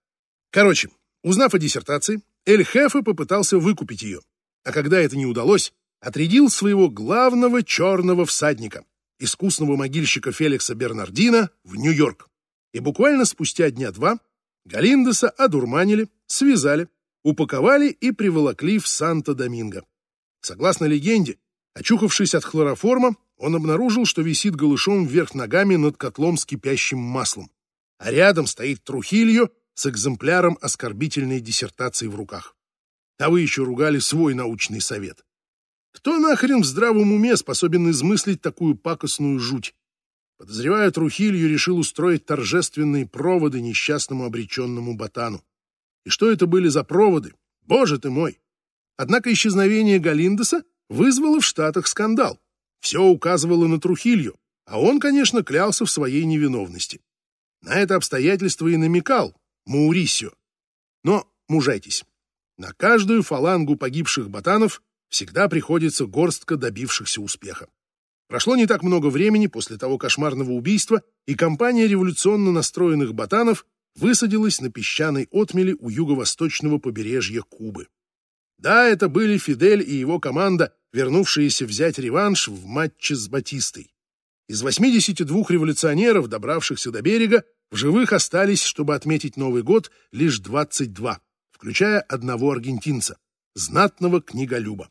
Короче, узнав о диссертации, Эль Хефе попытался выкупить ее. А когда это не удалось, отрядил своего главного черного всадника, искусного могильщика Феликса Бернардина, в Нью-Йорк. И буквально спустя дня два Галиндеса одурманили, связали, упаковали и приволокли в Санто-Доминго. Согласно легенде, очухавшись от хлороформа, он обнаружил, что висит голышом вверх ногами над котлом с кипящим маслом, а рядом стоит Трухильо с экземпляром оскорбительной диссертации в руках. А вы еще ругали свой научный совет. Кто нахрен в здравом уме способен измыслить такую пакостную жуть? Подозреваю, Трухилью решил устроить торжественные проводы несчастному обреченному ботану. И что это были за проводы? Боже ты мой! Однако исчезновение Галиндеса вызвало в Штатах скандал. Все указывало на Трухилью, а он, конечно, клялся в своей невиновности. На это обстоятельство и намекал Маурисио. Но мужайтесь. На каждую фалангу погибших ботанов всегда приходится горстка добившихся успеха. Прошло не так много времени после того кошмарного убийства, и компания революционно настроенных ботанов высадилась на песчаной отмели у юго-восточного побережья Кубы. Да, это были Фидель и его команда, вернувшиеся взять реванш в матче с Батистой. Из 82 революционеров, добравшихся до берега, в живых остались, чтобы отметить Новый год, лишь 22, включая одного аргентинца, знатного книголюба.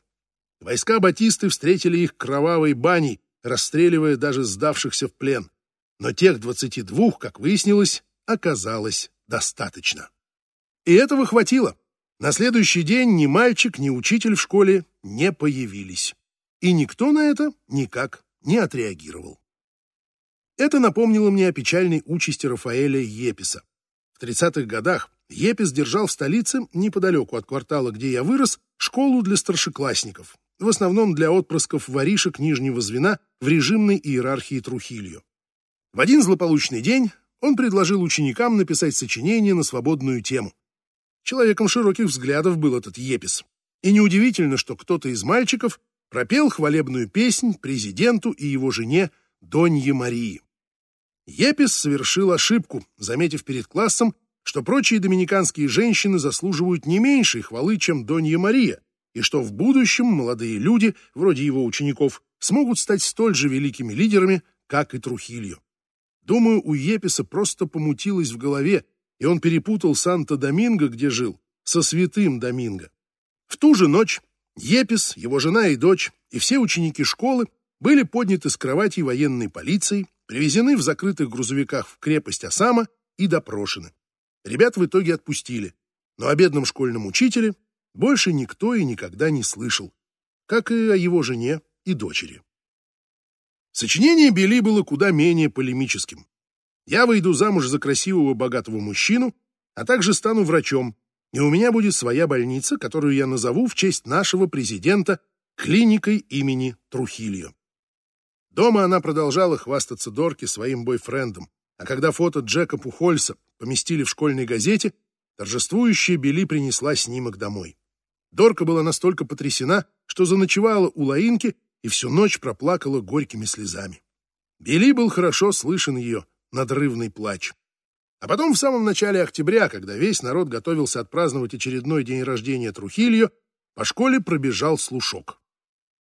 Войска Батисты встретили их кровавой баней, расстреливая даже сдавшихся в плен. Но тех двадцати двух, как выяснилось, оказалось достаточно. И этого хватило. На следующий день ни мальчик, ни учитель в школе не появились. И никто на это никак не отреагировал. Это напомнило мне о печальной участи Рафаэля Еписа. В 30-х годах Епис держал в столице, неподалеку от квартала, где я вырос, школу для старшеклассников, в основном для отпрысков воришек нижнего звена в режимной иерархии Трухилью. В один злополучный день он предложил ученикам написать сочинение на свободную тему. Человеком широких взглядов был этот Епис. И неудивительно, что кто-то из мальчиков пропел хвалебную песнь президенту и его жене Донье Марии. Епис совершил ошибку, заметив перед классом, что прочие доминиканские женщины заслуживают не меньшей хвалы, чем Донья Мария, и что в будущем молодые люди, вроде его учеников, смогут стать столь же великими лидерами, как и Трухилью. Думаю, у Еписа просто помутилось в голове, и он перепутал Санто-Доминго, где жил, со Святым Доминго. В ту же ночь Епис, его жена и дочь, и все ученики школы были подняты с кровати военной полицией, привезены в закрытых грузовиках в крепость Осама и допрошены. Ребят в итоге отпустили, но о бедном школьном учителе больше никто и никогда не слышал, как и о его жене и дочери. Сочинение Бели было куда менее полемическим. Я выйду замуж за красивого богатого мужчину, а также стану врачом, и у меня будет своя больница, которую я назову в честь нашего президента клиникой имени Трухильо. Дома она продолжала хвастаться Дорке своим бойфрендом, а когда фото Джека Пухольса поместили в школьной газете, торжествующая Бели принесла снимок домой. Дорка была настолько потрясена, что заночевала у Лаинки и всю ночь проплакала горькими слезами. Билли был хорошо слышен ее надрывный плач. А потом в самом начале октября, когда весь народ готовился отпраздновать очередной день рождения Трухильо, по школе пробежал слушок.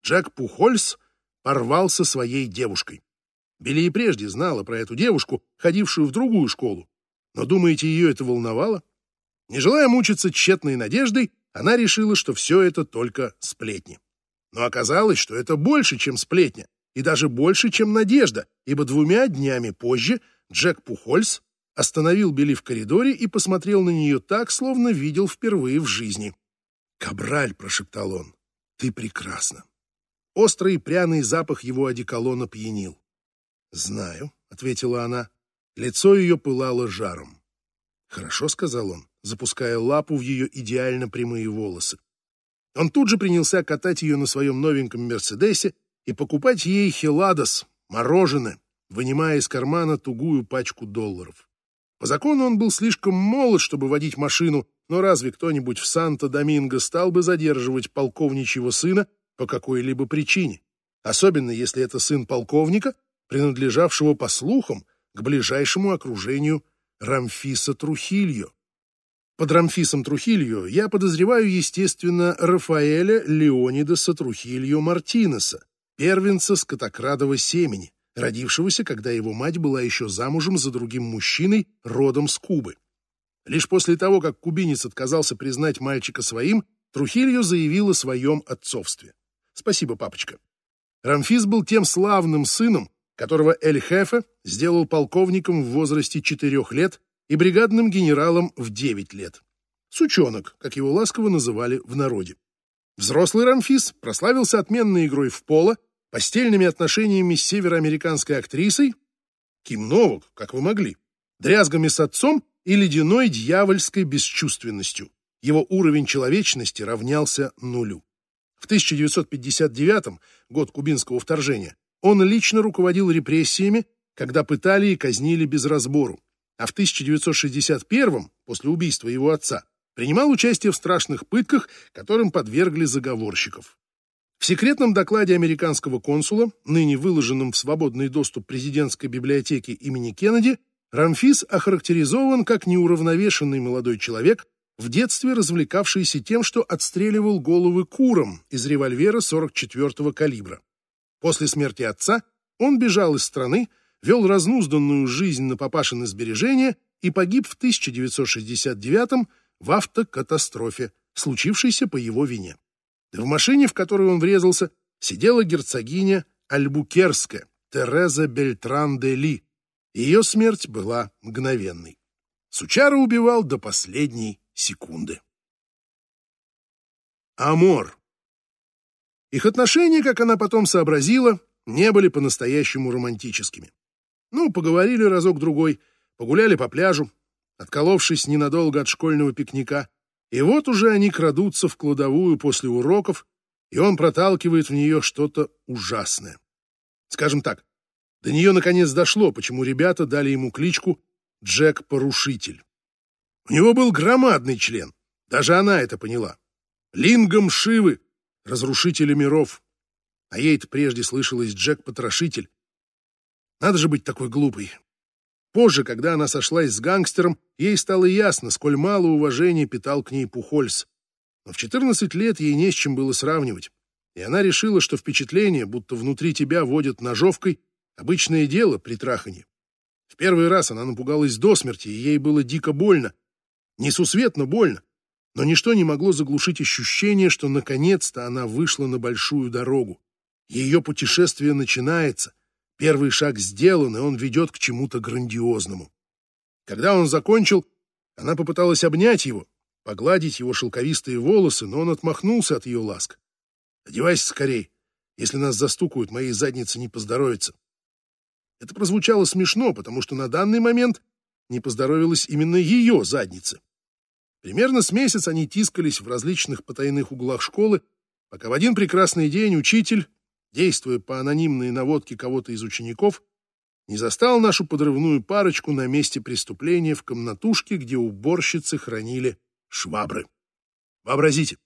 Джек Пухольс порвал со своей девушкой. Билли и прежде знала про эту девушку, ходившую в другую школу. Но, думаете, ее это волновало? Не желая мучиться тщетной надеждой, она решила, что все это только сплетни. Но оказалось, что это больше, чем сплетня, и даже больше, чем надежда, ибо двумя днями позже Джек Пухольс остановил Билли в коридоре и посмотрел на нее так, словно видел впервые в жизни. «Кабраль», — прошептал он, — «ты прекрасна». Острый пряный запах его одеколона пьянил. «Знаю», — ответила она. Лицо ее пылало жаром. «Хорошо», — сказал он, запуская лапу в ее идеально прямые волосы. Он тут же принялся катать ее на своем новеньком «Мерседесе» и покупать ей хеладос, мороженое, вынимая из кармана тугую пачку долларов. По закону он был слишком молод, чтобы водить машину, но разве кто-нибудь в Санто-Доминго стал бы задерживать полковничьего сына по какой-либо причине? Особенно если это сын полковника, принадлежавшего, по слухам, к ближайшему окружению Рамфиса Трухильо. Под Рамфисом Трухильо я подозреваю, естественно, Рафаэля Леонидаса Трухильо Мартинеса, первенца скотокрадова семени, родившегося, когда его мать была еще замужем за другим мужчиной, родом с Кубы. Лишь после того, как кубинец отказался признать мальчика своим, Трухильо заявил о своем отцовстве. Спасибо, папочка. Рамфис был тем славным сыном, которого Эль-Хефе сделал полковником в возрасте четырех лет и бригадным генералом в девять лет. Сучонок, как его ласково называли в народе. Взрослый Рамфис прославился отменной игрой в поло, постельными отношениями с североамериканской актрисой Ким Новок, как вы могли, дрязгами с отцом и ледяной дьявольской бесчувственностью. Его уровень человечности равнялся нулю. В 1959 год кубинского вторжения, он лично руководил репрессиями, когда пытали и казнили без разбору, а в 1961 после убийства его отца, принимал участие в страшных пытках, которым подвергли заговорщиков. В секретном докладе американского консула, ныне выложенном в свободный доступ президентской библиотеки имени Кеннеди, Рамфис охарактеризован как неуравновешенный молодой человек, в детстве развлекавшийся тем, что отстреливал головы курам из револьвера 44-го калибра. После смерти отца он бежал из страны, вел разнузданную жизнь на папашины сбережения и погиб в 1969 в автокатастрофе, случившейся по его вине. В машине, в которую он врезался, сидела герцогиня Альбукерская, Тереза Бельтран де Ли. Ее смерть была мгновенной. Сучара убивал до последней секунды. Амор. Их отношения, как она потом сообразила, не были по-настоящему романтическими. Ну, поговорили разок-другой, погуляли по пляжу, отколовшись ненадолго от школьного пикника, и вот уже они крадутся в кладовую после уроков, и он проталкивает в нее что-то ужасное. Скажем так, до нее наконец дошло, почему ребята дали ему кличку Джек-порушитель. У него был громадный член, даже она это поняла. Лингом Шивы, разрушителя миров. А ей-то прежде слышалось Джек-потрошитель. Надо же быть такой глупой. Позже, когда она сошлась с гангстером, ей стало ясно, сколь мало уважения питал к ней Пухольс. Но в 14 лет ей не с чем было сравнивать. И она решила, что впечатление, будто внутри тебя водят ножовкой, обычное дело при трахании. В первый раз она напугалась до смерти, и ей было дико больно. Несусветно больно. Но ничто не могло заглушить ощущение, что наконец-то она вышла на большую дорогу. Ее путешествие начинается, Первый шаг сделан, и он ведет к чему-то грандиозному. Когда он закончил, она попыталась обнять его, погладить его шелковистые волосы, но он отмахнулся от ее ласк. «Одевайся скорей. Если нас застукают, моей заднице не поздоровится». Это прозвучало смешно, потому что на данный момент не поздоровилась именно ее задница. Примерно с месяц они тискались в различных потайных углах школы, пока в один прекрасный день учитель действуя по анонимной наводке кого-то из учеников, не застал нашу подрывную парочку на месте преступления в комнатушке, где уборщицы хранили швабры. Вообразите,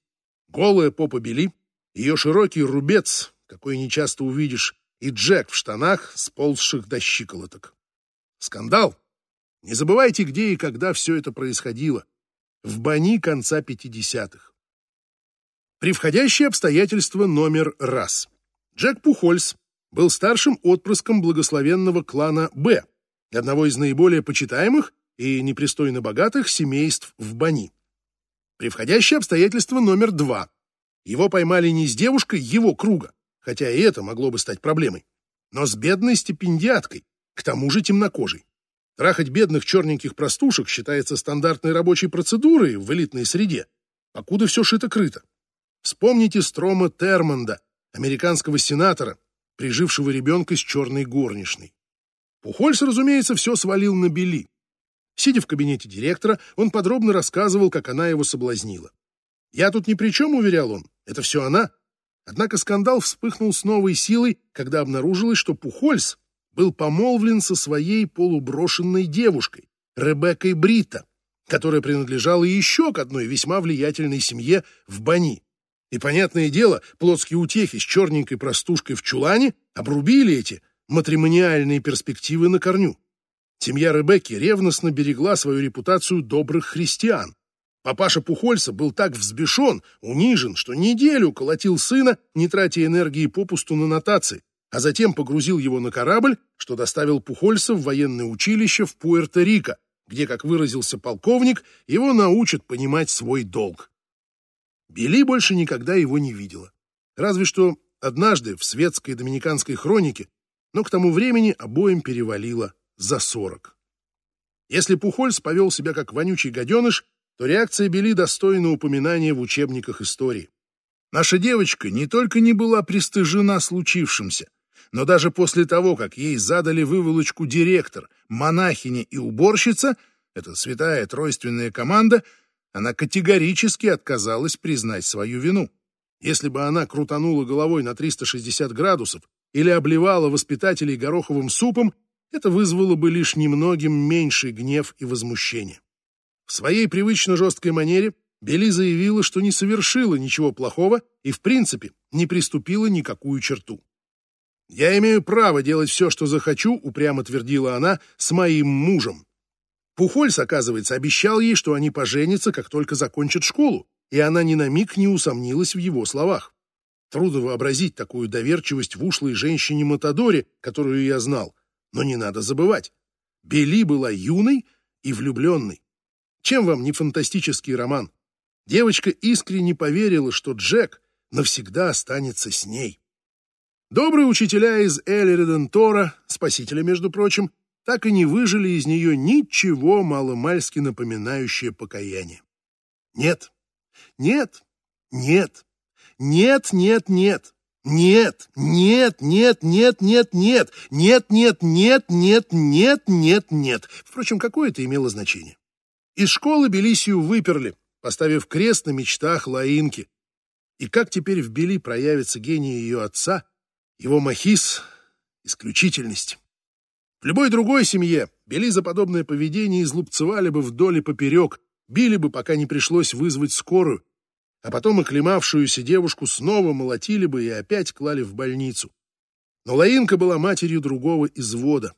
голая попа Бели, ее широкий рубец, какой нечасто увидишь, и Джек в штанах, сползших до щиколоток. Скандал. Не забывайте, где и когда все это происходило. В бани конца 50-х. Превходящее обстоятельство номер раз. Джек Пухольс был старшим отпрыском благословенного клана Б, одного из наиболее почитаемых и непристойно богатых семейств в Бани. Превходящее обстоятельство номер два. Его поймали не с девушкой его круга, хотя и это могло бы стать проблемой, но с бедной стипендиаткой, к тому же темнокожей. Трахать бедных черненьких простушек считается стандартной рабочей процедурой в элитной среде, покуда все шито-крыто. Вспомните Строма Термонда, американского сенатора, прижившего ребенка с черной горничной. Пухольс, разумеется, все свалил на Бели. Сидя в кабинете директора, он подробно рассказывал, как она его соблазнила. «Я тут ни при чем», — уверял он, — «это все она». Однако скандал вспыхнул с новой силой, когда обнаружилось, что Пухольс был помолвлен со своей полуброшенной девушкой, Ребеккой Брита, которая принадлежала еще к одной весьма влиятельной семье в Бани. И, понятное дело, плотские утехи с черненькой простушкой в чулане обрубили эти матримониальные перспективы на корню. Семья Ребекки ревностно берегла свою репутацию добрых христиан. Папаша Пухольца был так взбешен, унижен, что неделю колотил сына, не тратя энергии попусту на нотации, а затем погрузил его на корабль, что доставил Пухольца в военное училище в Пуэрто-Рико, где, как выразился полковник, его научат понимать свой долг. Бели больше никогда его не видела. Разве что однажды в светской доминиканской хронике, но к тому времени обоим перевалило за сорок. Если Пухольц повел себя как вонючий гаденыш, то реакция Бели достойна упоминания в учебниках истории. Наша девочка не только не была пристыжена случившимся, но даже после того, как ей задали выволочку директор, монахиня и уборщица, эта святая тройственная команда, она категорически отказалась признать свою вину. Если бы она крутанула головой на 360 градусов или обливала воспитателей гороховым супом, это вызвало бы лишь немногим меньший гнев и возмущение. В своей привычно жесткой манере Бели заявила, что не совершила ничего плохого и, в принципе, не приступила никакую черту. «Я имею право делать все, что захочу», — упрямо твердила она, — «с моим мужем». Пухольс, оказывается, обещал ей, что они поженятся, как только закончат школу, и она ни на миг не усомнилась в его словах. Трудно вообразить такую доверчивость в ушлой женщине-матадоре, которую я знал, но не надо забывать. Бели была юной и влюбленной. Чем вам не фантастический роман? Девочка искренне поверила, что Джек навсегда останется с ней. Добрые учителя из Эллириден Тора, спасителя, между прочим, так и не выжили из нее ничего маломальски напоминающее покаяние. Нет, нет, нет, нет, нет, нет, нет, нет, нет, нет, нет, нет, нет, нет, нет, нет, нет, нет, нет. Впрочем, какое это имело значение? Из школы Белисию выперли, поставив крест на мечтах Лаинки. И как теперь в Бели проявится гений ее отца, его махис, исключительность? Любой другой семье Бели за подобное поведение излупцевали бы вдоль и поперек, били бы, пока не пришлось вызвать скорую, а потом оклемавшуюся девушку снова молотили бы и опять клали в больницу. Но Лаинка была матерью другого извода.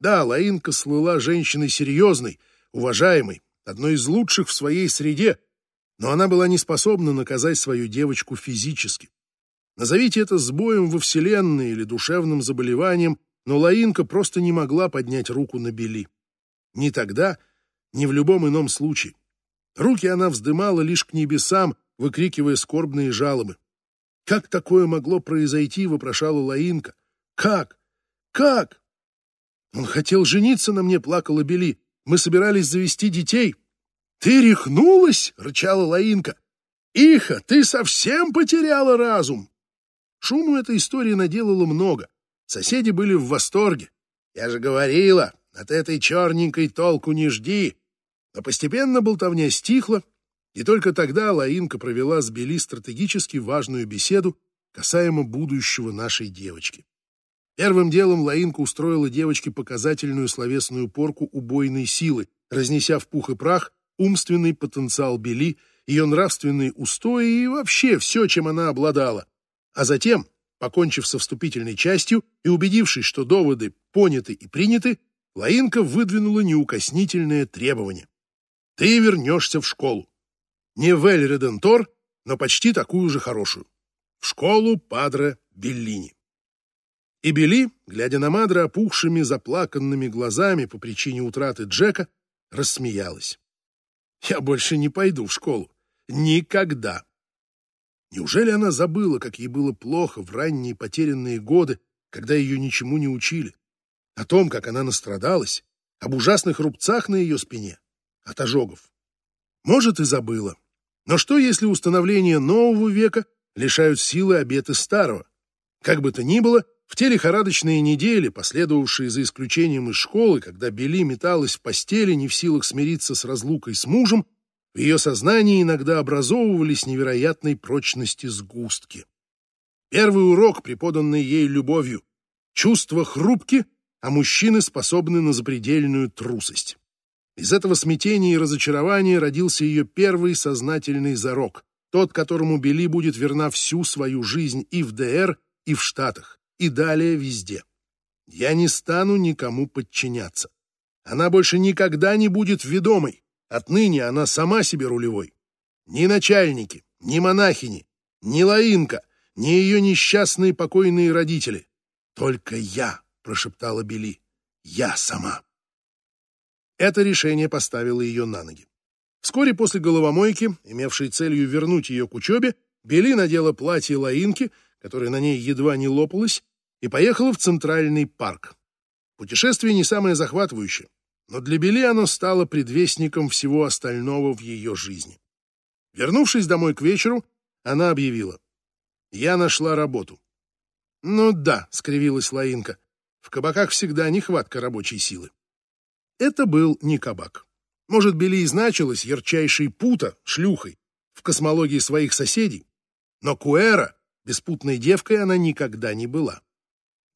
Да, Лаинка слыла женщиной серьезной, уважаемой, одной из лучших в своей среде, но она была не способна наказать свою девочку физически. Назовите это сбоем во Вселенной или душевным заболеванием, но Лаинка просто не могла поднять руку на Бели. Ни тогда, ни в любом ином случае. Руки она вздымала лишь к небесам, выкрикивая скорбные жалобы. «Как такое могло произойти?» — вопрошала Лаинка. «Как? Как?» «Он хотел жениться на мне», — плакала Бели. «Мы собирались завести детей». «Ты рехнулась?» — рычала Лаинка. «Иха, ты совсем потеряла разум!» Шуму эта история наделала много. Соседи были в восторге. Я же говорила, от этой черненькой толку не жди. Но постепенно болтовня стихла, и только тогда Лаинка провела с Бели стратегически важную беседу касаемо будущего нашей девочки. Первым делом Лаинка устроила девочке показательную словесную порку убойной силы, разнеся в пух и прах умственный потенциал Бели ее нравственные устои и вообще все, чем она обладала. А затем, покончив со вступительной частью и убедившись, что доводы поняты и приняты, Лаинка выдвинула неукоснительное требование. Ты вернешься в школу. Не в Эль-Редентор, но почти такую же хорошую. В школу Падре Беллини. И Белли, глядя на Мадре опухшими, заплаканными глазами по причине утраты Джека, рассмеялась. «Я больше не пойду в школу. Никогда!» Неужели она забыла, как ей было плохо в ранние потерянные годы, когда ее ничему не учили? О том, как она настрадалась, об ужасных рубцах на ее спине, от ожогов. Может, и забыла. Но что, если установление нового века лишают силы обеты старого? Как бы то ни было, в те лихорадочные недели, последовавшие за исключением из школы, когда Бели металась в постели, не в силах смириться с разлукой с мужем, в ее сознании иногда образовывались невероятной прочности сгустки. Первый урок, преподанный ей любовью. Чувства хрупки, а мужчины способны на запредельную трусость. Из этого смятения и разочарования родился ее первый сознательный зарок, тот, которому Бели будет верна всю свою жизнь и в ДР, и в Штатах и далее везде. Я не стану никому подчиняться. Она больше никогда не будет ведомой. Отныне она сама себе рулевой. Ни начальники, ни монахини, ни Лаинка, ни ее несчастные покойные родители. Только я, прошептала Бели, я сама. Это решение поставило ее на ноги. Вскоре после головомойки, имевшей целью вернуть ее к учебе, Бели надела платье Лаинки, которое на ней едва не лопалось, и поехала в Центральный парк. Путешествие не самое захватывающее, но для Бели оно стало предвестником всего остального в ее жизни. Вернувшись домой к вечеру, она объявила. «Я нашла работу». «Ну да», — скривилась Лаинка, — «в кабаках всегда нехватка рабочей силы». Это был не кабак. Может, Бели и значилась ярчайшей пута, шлюхой, в космологии своих соседей, но Куэра, беспутной девкой, она никогда не была.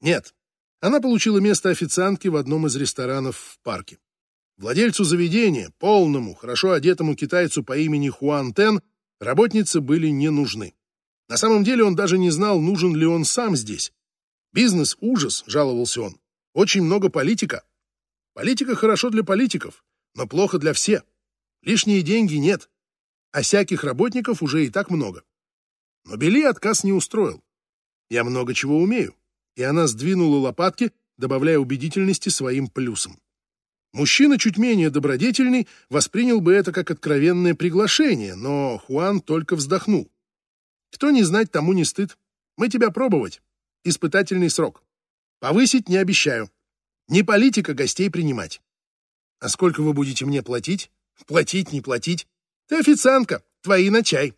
Нет, она получила место официантки в одном из ресторанов в парке. Владельцу заведения, полному, хорошо одетому китайцу по имени Хуан Тен, работницы были не нужны. На самом деле он даже не знал, нужен ли он сам здесь. Бизнес – ужас, жаловался он. Очень много политика. Политика хорошо для политиков, но плохо для всех. Лишние деньги нет. А всяких работников уже и так много. Но Бели отказ не устроил. Я много чего умею и она сдвинула лопатки, добавляя убедительности своим плюсом. Мужчина, чуть менее добродетельный, воспринял бы это как откровенное приглашение, но Хуан только вздохнул. «Кто не знать, тому не стыд. Мы тебя пробовать. Испытательный срок. Повысить не обещаю. Не политика гостей принимать. А сколько вы будете мне платить? Платить, не платить. Ты официантка, твои на чай.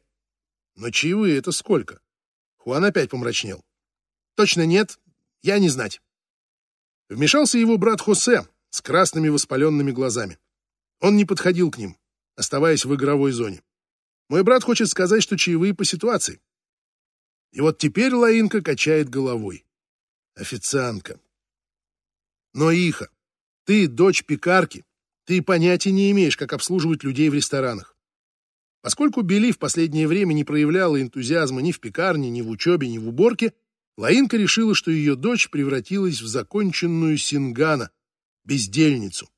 Но чаевые это сколько? Хуан опять помрачнел. Точно нет, я не знать. Вмешался его брат Хосе с красными воспаленными глазами. Он не подходил к ним, оставаясь в игровой зоне. Мой брат хочет сказать, что чаевые по ситуации. И вот теперь Лаинка качает головой. Официантка. Но, Иха, ты дочь пекарки, ты понятия не имеешь, как обслуживать людей в ресторанах. Поскольку Бели в последнее время не проявляла энтузиазма ни в пекарне, ни в учебе, ни в уборке, Лаинка решила, что ее дочь превратилась в законченную сингана, бездельницу.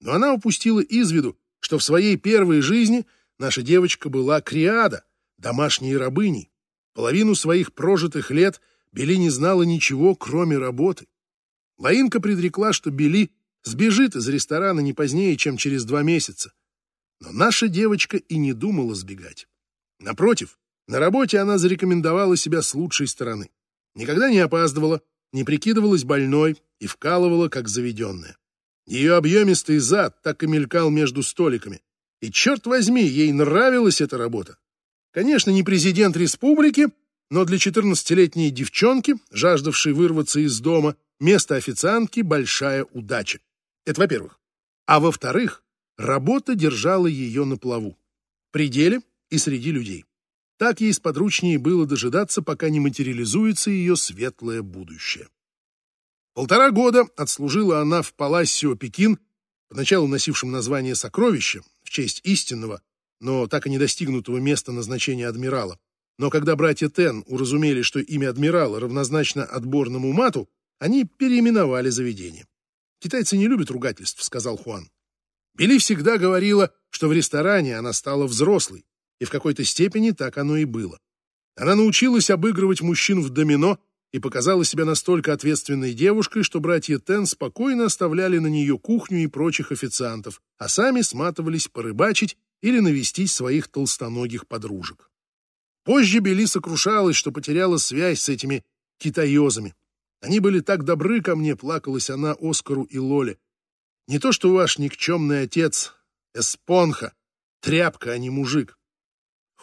Но она упустила из виду, что в своей первой жизни наша девочка была криада, домашней рабыней. Половину своих прожитых лет Бели не знала ничего, кроме работы. Лаинка предрекла, что Бели сбежит из ресторана не позднее, чем через два месяца. Но наша девочка и не думала сбегать. Напротив, на работе она зарекомендовала себя с лучшей стороны. Никогда не опаздывала, не прикидывалась больной и вкалывала, как заведенная. Ее объемистый зад так и мелькал между столиками. И, черт возьми, ей нравилась эта работа. Конечно, не президент республики, но для 14-летней девчонки, жаждавшей вырваться из дома, место официантки — большая удача. Это во-первых. А во-вторых, работа держала ее на плаву. В пределе и среди людей. Так ей сподручнее было дожидаться, пока не материализуется ее светлое будущее. Полтора года отслужила она в Палассио Пекин, поначалу носившем название «Сокровище» в честь истинного, но так и не достигнутого места назначения адмирала. Но когда братья Тен уразумели, что имя адмирала равнозначно отборному мату, они переименовали заведение. «Китайцы не любят ругательств», — сказал Хуан. Билли всегда говорила, что в ресторане она стала взрослой, и в какой-то степени так оно и было. Она научилась обыгрывать мужчин в домино и показала себя настолько ответственной девушкой, что братья Тен спокойно оставляли на нее кухню и прочих официантов, а сами сматывались порыбачить или навестить своих толстоногих подружек. Позже Бели сокрушалась, что потеряла связь с этими китаёзами. Они были так добры ко мне, плакалась она Оскару и Лоле. Не то что ваш никчемный отец, эспонха, тряпка, а не мужик.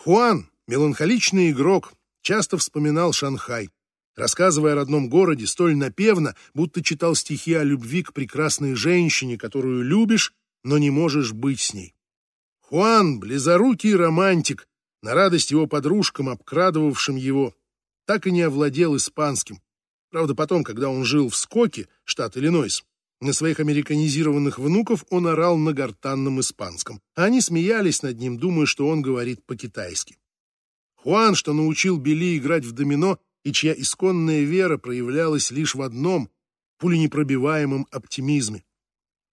Хуан, меланхоличный игрок, часто вспоминал Шанхай рассказывая о родном городе столь напевно, будто читал стихи о любви к прекрасной женщине, которую любишь, но не можешь быть с ней. Хуан, близорукий романтик, на радость его подружкам, обкрадывавшим его, так и не овладел испанским. Правда, потом, когда он жил в Скоке, штат Иллинойс, на своих американизированных внуков он орал на гортанном испанском, они смеялись над ним, думая, что он говорит по-китайски. Хуан, что научил Билли играть в домино, и чья исконная вера проявлялась лишь в одном пуленепробиваемом оптимизме.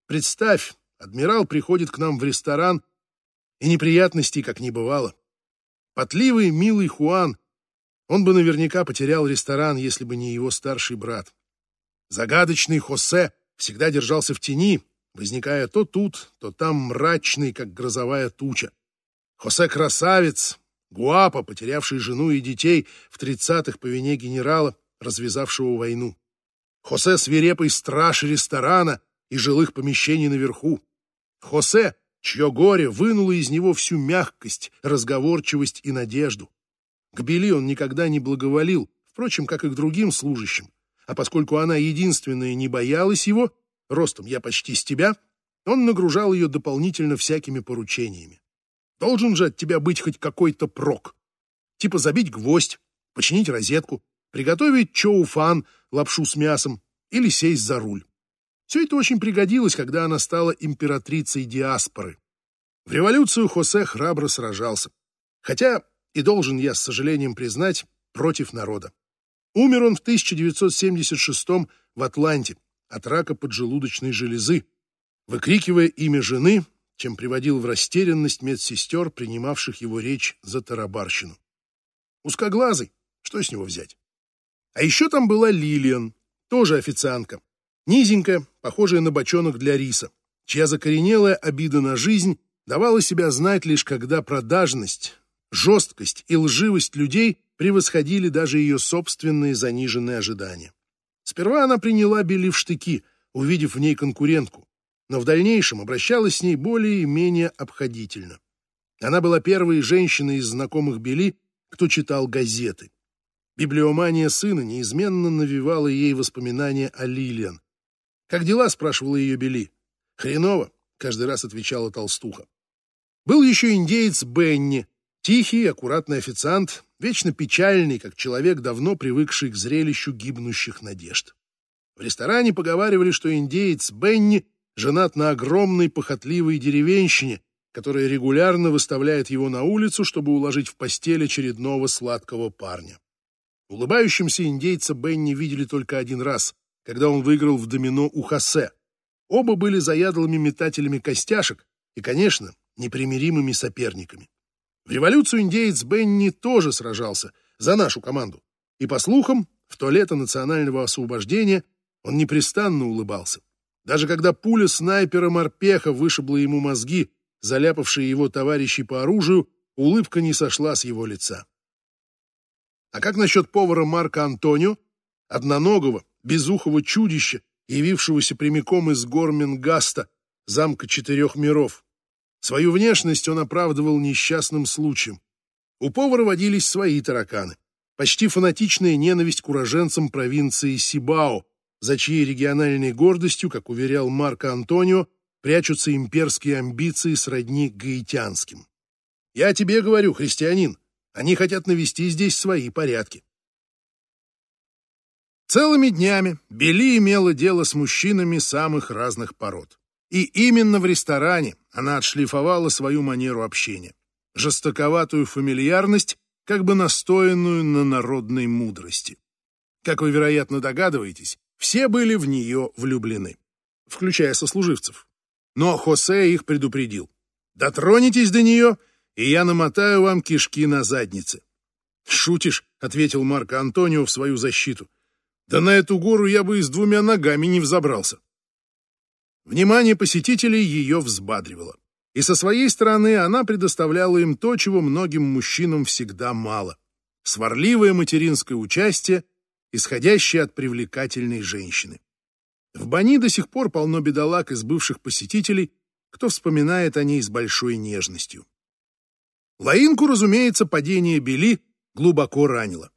Представь, адмирал приходит к нам в ресторан, и неприятностей как не бывало. Потливый, милый Хуан, он бы наверняка потерял ресторан, если бы не его старший брат. Загадочный Хосе всегда держался в тени, возникая то тут, то там мрачный, как грозовая туча. Хосе красавец, Гуапа, потерявший жену и детей в тридцатых по вине генерала, развязавшего войну. Хосе свирепый страж ресторана и жилых помещений наверху. Хосе, чье горе вынуло из него всю мягкость, разговорчивость и надежду. К Бели он никогда не благоволил, впрочем, как и к другим служащим. А поскольку она единственная не боялась его, ростом я почти с тебя, он нагружал ее дополнительно всякими поручениями. Должен же от тебя быть хоть какой-то прок. Типа забить гвоздь, починить розетку, приготовить чоуфан, лапшу с мясом, или сесть за руль. Все это очень пригодилось, когда она стала императрицей диаспоры. В революцию Хосе храбро сражался. Хотя, и должен я с сожалением признать, против народа. Умер он в 1976 в Атланте от рака поджелудочной железы, выкрикивая имя жены чем приводил в растерянность медсестер, принимавших его речь за тарабарщину. Узкоглазый, что с него взять? А еще там была Лилиан, тоже официантка, низенькая, похожая на бочонок для риса, чья закоренелая обида на жизнь давала себя знать лишь когда продажность, жесткость и лживость людей превосходили даже ее собственные заниженные ожидания. Сперва она приняла Билли в штыки, увидев в ней конкурентку, но в дальнейшем обращалась с ней более и менее обходительно. Она была первой женщиной из знакомых Бели, кто читал газеты. Библиомания сына неизменно навевала ей воспоминания о Лилиан. «Как дела?» — спрашивала ее Бели. «Хреново», — каждый раз отвечала толстуха. Был еще индеец Бенни, тихий, аккуратный официант, вечно печальный, как человек, давно привыкший к зрелищу гибнущих надежд. В ресторане поговаривали, что индеец Бенни женат на огромной похотливой деревенщине, которая регулярно выставляет его на улицу, чтобы уложить в постель очередного сладкого парня. Улыбающимся индейца Бенни видели только один раз, когда он выиграл в домино у Хосе. Оба были заядлыми метателями костяшек и, конечно, непримиримыми соперниками. В революцию индеец Бенни тоже сражался за нашу команду. И, по слухам, в то лето национального освобождения он непрестанно улыбался. Даже когда пуля снайпера Морпеха вышибла ему мозги, заляпавшие его товарищей по оружию, улыбка не сошла с его лица. А как насчет повара Марка Антонио, одноногого, безухого чудища, явившегося прямиком из гор Менгаста, замка четырех миров? Свою внешность он оправдывал несчастным случаем. У повара водились свои тараканы. Почти фанатичная ненависть к уроженцам провинции Сибао, за чьей региональной гордостью, как уверял Марко Антонио, прячутся имперские амбиции сродни гаитянским. Я тебе говорю, христианин, они хотят навести здесь свои порядки. Целыми днями Бели имела дело с мужчинами самых разных пород. И именно в ресторане она отшлифовала свою манеру общения. жестоковатую фамильярность, как бы настоянную на народной мудрости. Как вы, вероятно, догадываетесь, все были в нее влюблены, включая сослуживцев. Но Хосе их предупредил. «Дотронетесь до нее, и я намотаю вам кишки на заднице». «Шутишь?» — ответил Марко Антонио в свою защиту. «Да на эту гору я бы и с двумя ногами не взобрался». Внимание посетителей ее взбадривало. И со своей стороны она предоставляла им то, чего многим мужчинам всегда мало. Сварливое материнское участие, исходящее от привлекательной женщины. В Бани до сих пор полно бедолаг из бывших посетителей, кто вспоминает о ней с большой нежностью. Лаинку, разумеется, падение Бели глубоко ранило.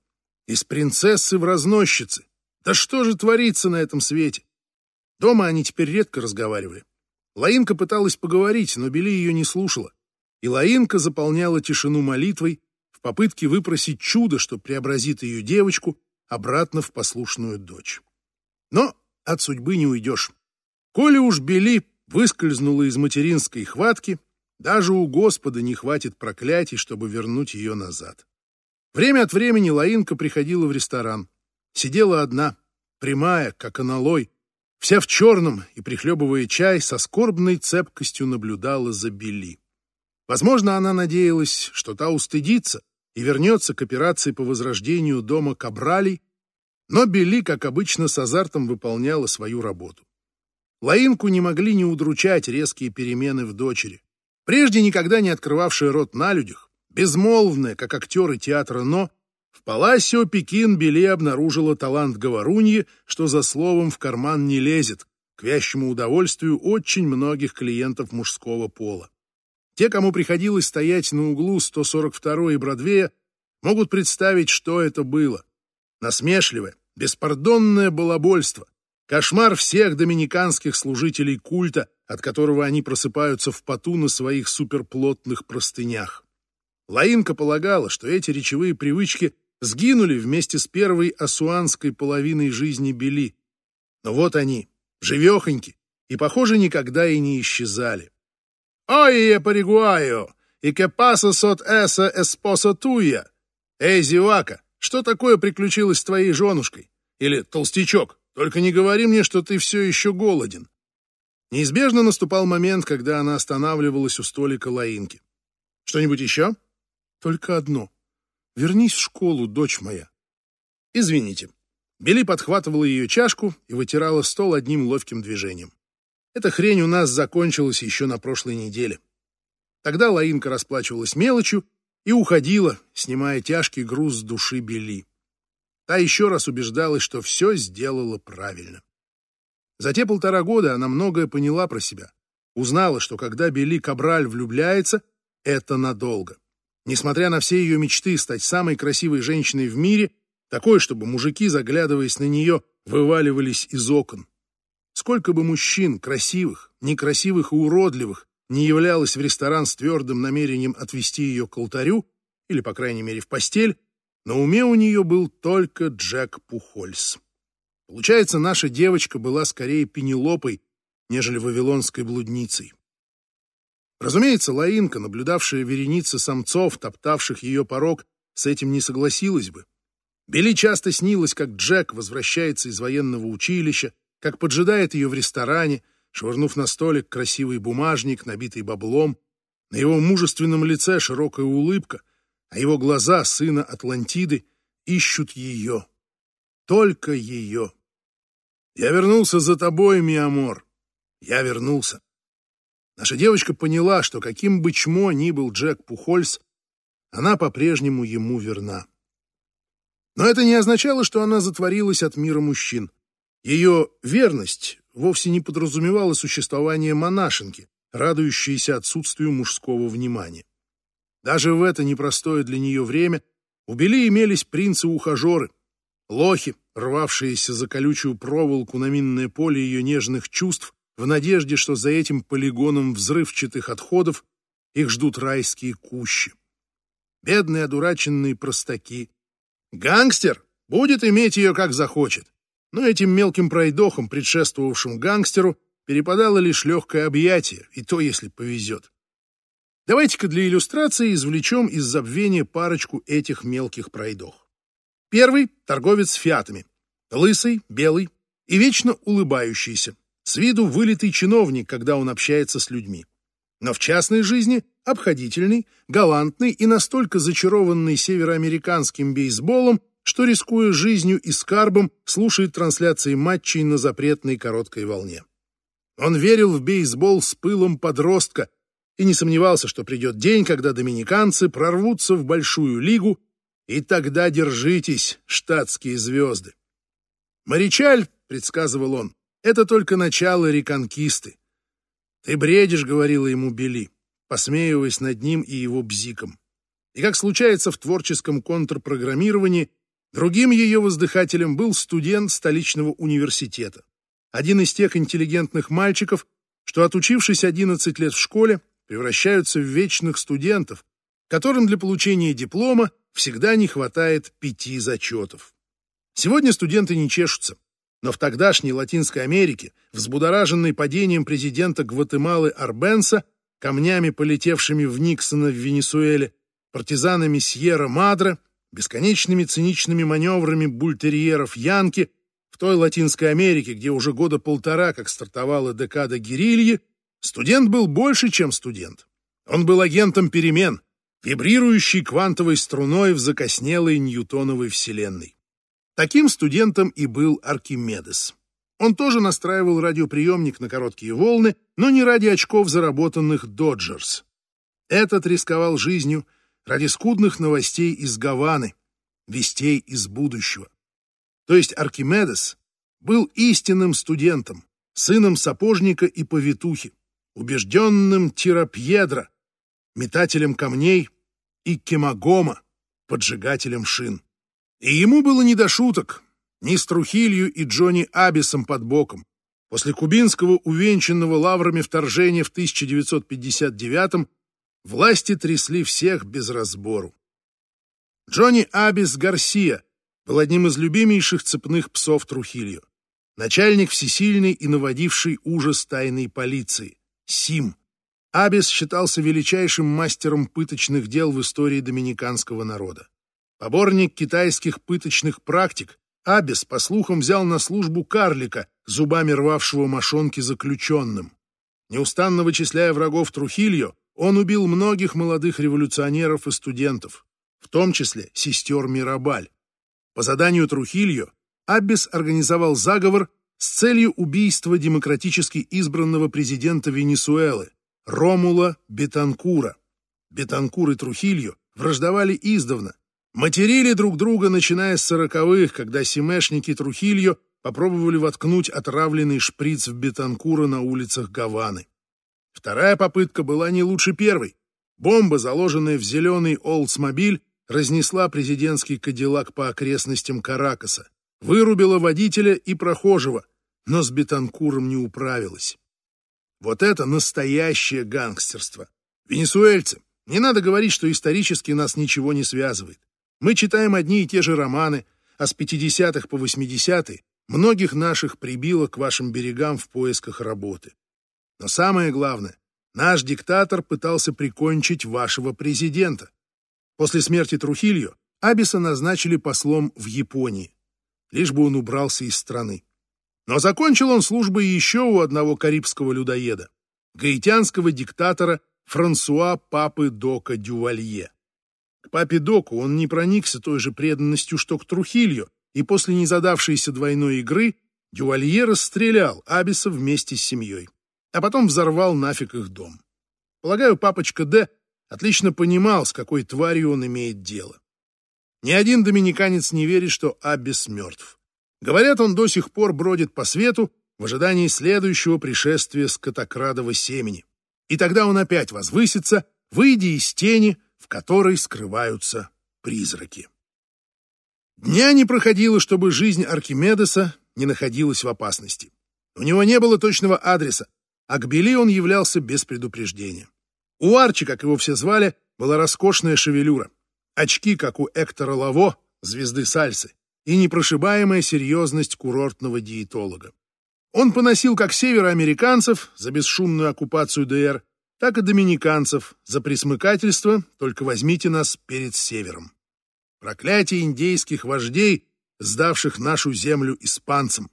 Из принцессы в разносчицы. Да что же творится на этом свете? Дома они теперь редко разговаривали. Лаинка пыталась поговорить, но Бели ее не слушала. И Лаинка заполняла тишину молитвой в попытке выпросить чудо, что преобразит ее девочку обратно в послушную дочь. Но от судьбы не уйдешь. Коли уж Бели выскользнула из материнской хватки, даже у Господа не хватит проклятий, чтобы вернуть ее назад. Время от времени Лаинка приходила в ресторан. Сидела одна, прямая, как аналой, Вся в черном и, прихлебывая чай, со скорбной цепкостью наблюдала за Билли. Возможно, она надеялась, что та устыдится и вернется к операции по возрождению дома Кабралей, но Билли, как обычно, с азартом выполняла свою работу. Лаинку не могли не удручать резкие перемены в дочери. Прежде никогда не открывавшая рот на людях, безмолвная, как актеры театра «Но», Паласио Пекин Бели обнаружила талант говоруньи, что за словом в карман не лезет, к вящему удовольствию очень многих клиентов мужского пола. Те, кому приходилось стоять на углу 142 и Бродвея, могут представить, что это было. Насмешливое, беспардонное балабольство, кошмар всех доминиканских служителей культа, от которого они просыпаются в поту на своих суперплотных простынях. Лаинка полагала, что эти речевые привычки сгинули вместе с первой асуанской половиной жизни Бели. Но вот они, живехоньки, и, похоже, никогда и не исчезали. «Ой, паригуайо! И pasa sot esa esposa tuya?» «Эй, зевака, что такое приключилось с твоей женушкой?» Или «Толстячок, только не говори мне, что ты все еще голоден». Неизбежно наступал момент, когда она останавливалась у столика Лаинки. «Что-нибудь еще?» «Только одно», Вернись в школу, дочь моя. Извините. Бели подхватывала ее чашку и вытирала стол одним ловким движением. Эта хрень у нас закончилась еще на прошлой неделе. Тогда Лаинка расплачивалась мелочью и уходила, снимая тяжкий груз с души Бели. Та еще раз убеждалась, что все сделала правильно. За те полтора года она многое поняла про себя. Узнала, что когда Бели Кабраль влюбляется, это надолго. Несмотря на все ее мечты стать самой красивой женщиной в мире, такой, чтобы мужики, заглядываясь на нее, вываливались из окон. Сколько бы мужчин, красивых, некрасивых и уродливых, не являлось в ресторан с твердым намерением отвести ее к алтарю, или, по крайней мере, в постель, на уме у нее был только Джек Пухольс. Получается, наша девочка была скорее Пенелопой, нежели вавилонской блудницей. Разумеется, Лаинка, наблюдавшая вереницы самцов, топтавших ее порог, с этим не согласилась бы. Бели часто снилось, как Джек возвращается из военного училища, как поджидает ее в ресторане, швырнув на столик красивый бумажник, набитый баблом. На его мужественном лице широкая улыбка, а его глаза, сына Атлантиды, ищут ее. Только ее. «Я вернулся за тобой, mi amor. Я вернулся. Наша девочка поняла, что каким бы чмо ни был Джек Пухольс, она по-прежнему ему верна. Но это не означало, что она затворилась от мира мужчин. Ее верность вовсе не подразумевала существование монашенки, радующейся отсутствию мужского внимания. Даже в это непростое для нее время у Бели имелись принцы-ухажеры, лохи, рвавшиеся за колючую проволоку на минное поле ее нежных чувств, в надежде, что за этим полигоном взрывчатых отходов их ждут райские кущи. Бедные одураченные простаки. Гангстер будет иметь ее как захочет. Но этим мелким пройдохам, предшествовавшим гангстеру, перепадало лишь легкое объятие, и то, если повезет. Давайте-ка для иллюстрации извлечем из забвения парочку этих мелких пройдох. Первый — торговец фиатами. Лысый, белый и вечно улыбающийся. С виду вылитый чиновник, когда он общается с людьми. Но в частной жизни обходительный, галантный и настолько зачарованный североамериканским бейсболом, что, рискуя жизнью и скарбом, слушает трансляции матчей на запретной короткой волне. Он верил в бейсбол с пылом подростка и не сомневался, что придет день, когда доминиканцы прорвутся в большую лигу, и тогда держитесь, штатские звезды. «Морячаль», — предсказывал он, — «это только начало реконкисты». «Ты бредишь», — говорила ему Бели, посмеиваясь над ним и его бзиком. И как случается в творческом контрпрограммировании, Другим ее воздыхателем был студент столичного университета. Один из тех интеллигентных мальчиков, что, отучившись 11 лет в школе, превращаются в вечных студентов, которым для получения диплома всегда не хватает пяти зачетов. Сегодня студенты не чешутся, но в тогдашней Латинской Америке, взбудораженной падением президента Гватемалы Арбенса, камнями, полетевшими в Никсона в Венесуэле, партизанами Сьерра-Мадре, бесконечными циничными маневрами бультерьеров Янки в той Латинской Америке, где уже года полтора, как стартовала декада герильи, студент был больше, чем студент. Он был агентом перемен, вибрирующий квантовой струной в закоснелой ньютоновой вселенной. Таким студентом и был Аркимедес. Он тоже настраивал радиоприемник на короткие волны, но не ради очков, заработанных «Доджерс». Этот рисковал жизнью – ради скудных новостей из Гаваны, вестей из будущего. То есть Аркимедес был истинным студентом, сыном сапожника и повитухи, убежденным тирапьедро, метателем камней и кемагома, поджигателем шин. И ему было не до шуток, ни с Трухилью и Джонни Абисом под боком. После кубинского увенчанного лаврами вторжения в 1959 Власти трясли всех без разбору. Джонни Абис Гарсия был одним из любимейших цепных псов Трухильо. Начальник всесильной и наводивший ужас тайной полиции. Сим. Абис считался величайшим мастером пыточных дел в истории доминиканского народа. Поборник китайских пыточных практик, Абис, по слухам, взял на службу карлика, зубами рвавшего мошонки заключенным. Неустанно вычисляя врагов Трухильо, он убил многих молодых революционеров и студентов, в том числе сестер Мирабаль. По заданию Трухильо Аббес организовал заговор с целью убийства демократически избранного президента Венесуэлы Ромула Бетанкура. Бетанкур и Трухильо враждовали издавна, материли друг друга, начиная с сороковых, когда семешники Трухильо попробовали воткнуть отравленный шприц в Бетанкура на улицах Гаваны. Вторая попытка была не лучше первой. Бомба, заложенная в зеленый Олдсмобиль, разнесла президентский кадиллак по окрестностям Каракаса, вырубила водителя и прохожего, но с Бетанкуром не управилась. Вот это настоящее гангстерство. Венесуэльцы, не надо говорить, что исторически нас ничего не связывает. Мы читаем одни и те же романы, а с 50-х по 80-е многих наших прибило к вашим берегам в поисках работы. Но самое главное, наш диктатор пытался прикончить вашего президента. После смерти Трухильо Абиса назначили послом в Японии, лишь бы он убрался из страны. Но закончил он службой еще у одного карибского людоеда, гаитянского диктатора Франсуа Папы Дока Дювалье. К папе Доку он не проникся той же преданностью, что к Трухилью, и после незадавшейся двойной игры Дювалье расстрелял Абиса вместе с семьей а потом взорвал нафиг их дом. Полагаю, папочка Д отлично понимал, с какой тварью он имеет дело. Ни один доминиканец не верит, что Аббис мертв. Говорят, он до сих пор бродит по свету в ожидании следующего пришествия скотокрадова семени. И тогда он опять возвысится, выйдя из тени, в которой скрываются призраки. Дня не проходило, чтобы жизнь Архимедеса не находилась в опасности. У него не было точного адреса, а к Бели он являлся без предупреждения. У Арчи, как его все звали, была роскошная шевелюра, очки, как у Эктора Лаво, звезды сальсы, и непрошибаемая серьезность курортного диетолога. Он поносил как североамериканцев за бесшумную оккупацию ДР, так и доминиканцев за присмыкательство, только возьмите нас перед севером. Проклятие индейских вождей, сдавших нашу землю испанцам.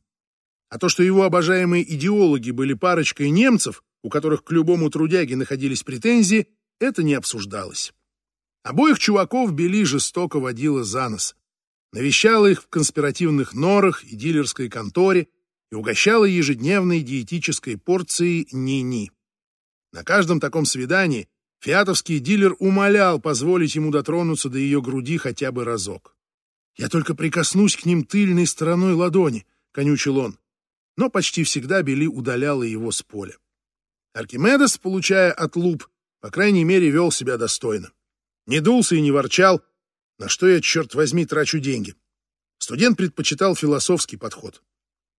А то, что его обожаемые идеологи были парочкой немцев, у которых к любому трудяге находились претензии, это не обсуждалось. Обоих чуваков Бели жестоко водила за нос. Навещала их в конспиративных норах и дилерской конторе и угощала ежедневной диетической порцией ни-ни. На каждом таком свидании фиатовский дилер умолял позволить ему дотронуться до ее груди хотя бы разок. «Я только прикоснусь к ним тыльной стороной ладони», — конючил он. Но почти всегда Бели удаляла его с поля. Аркимедес, получая от луп, по крайней мере, вел себя достойно. Не дулся и не ворчал, на что я, черт возьми, трачу деньги. Студент предпочитал философский подход.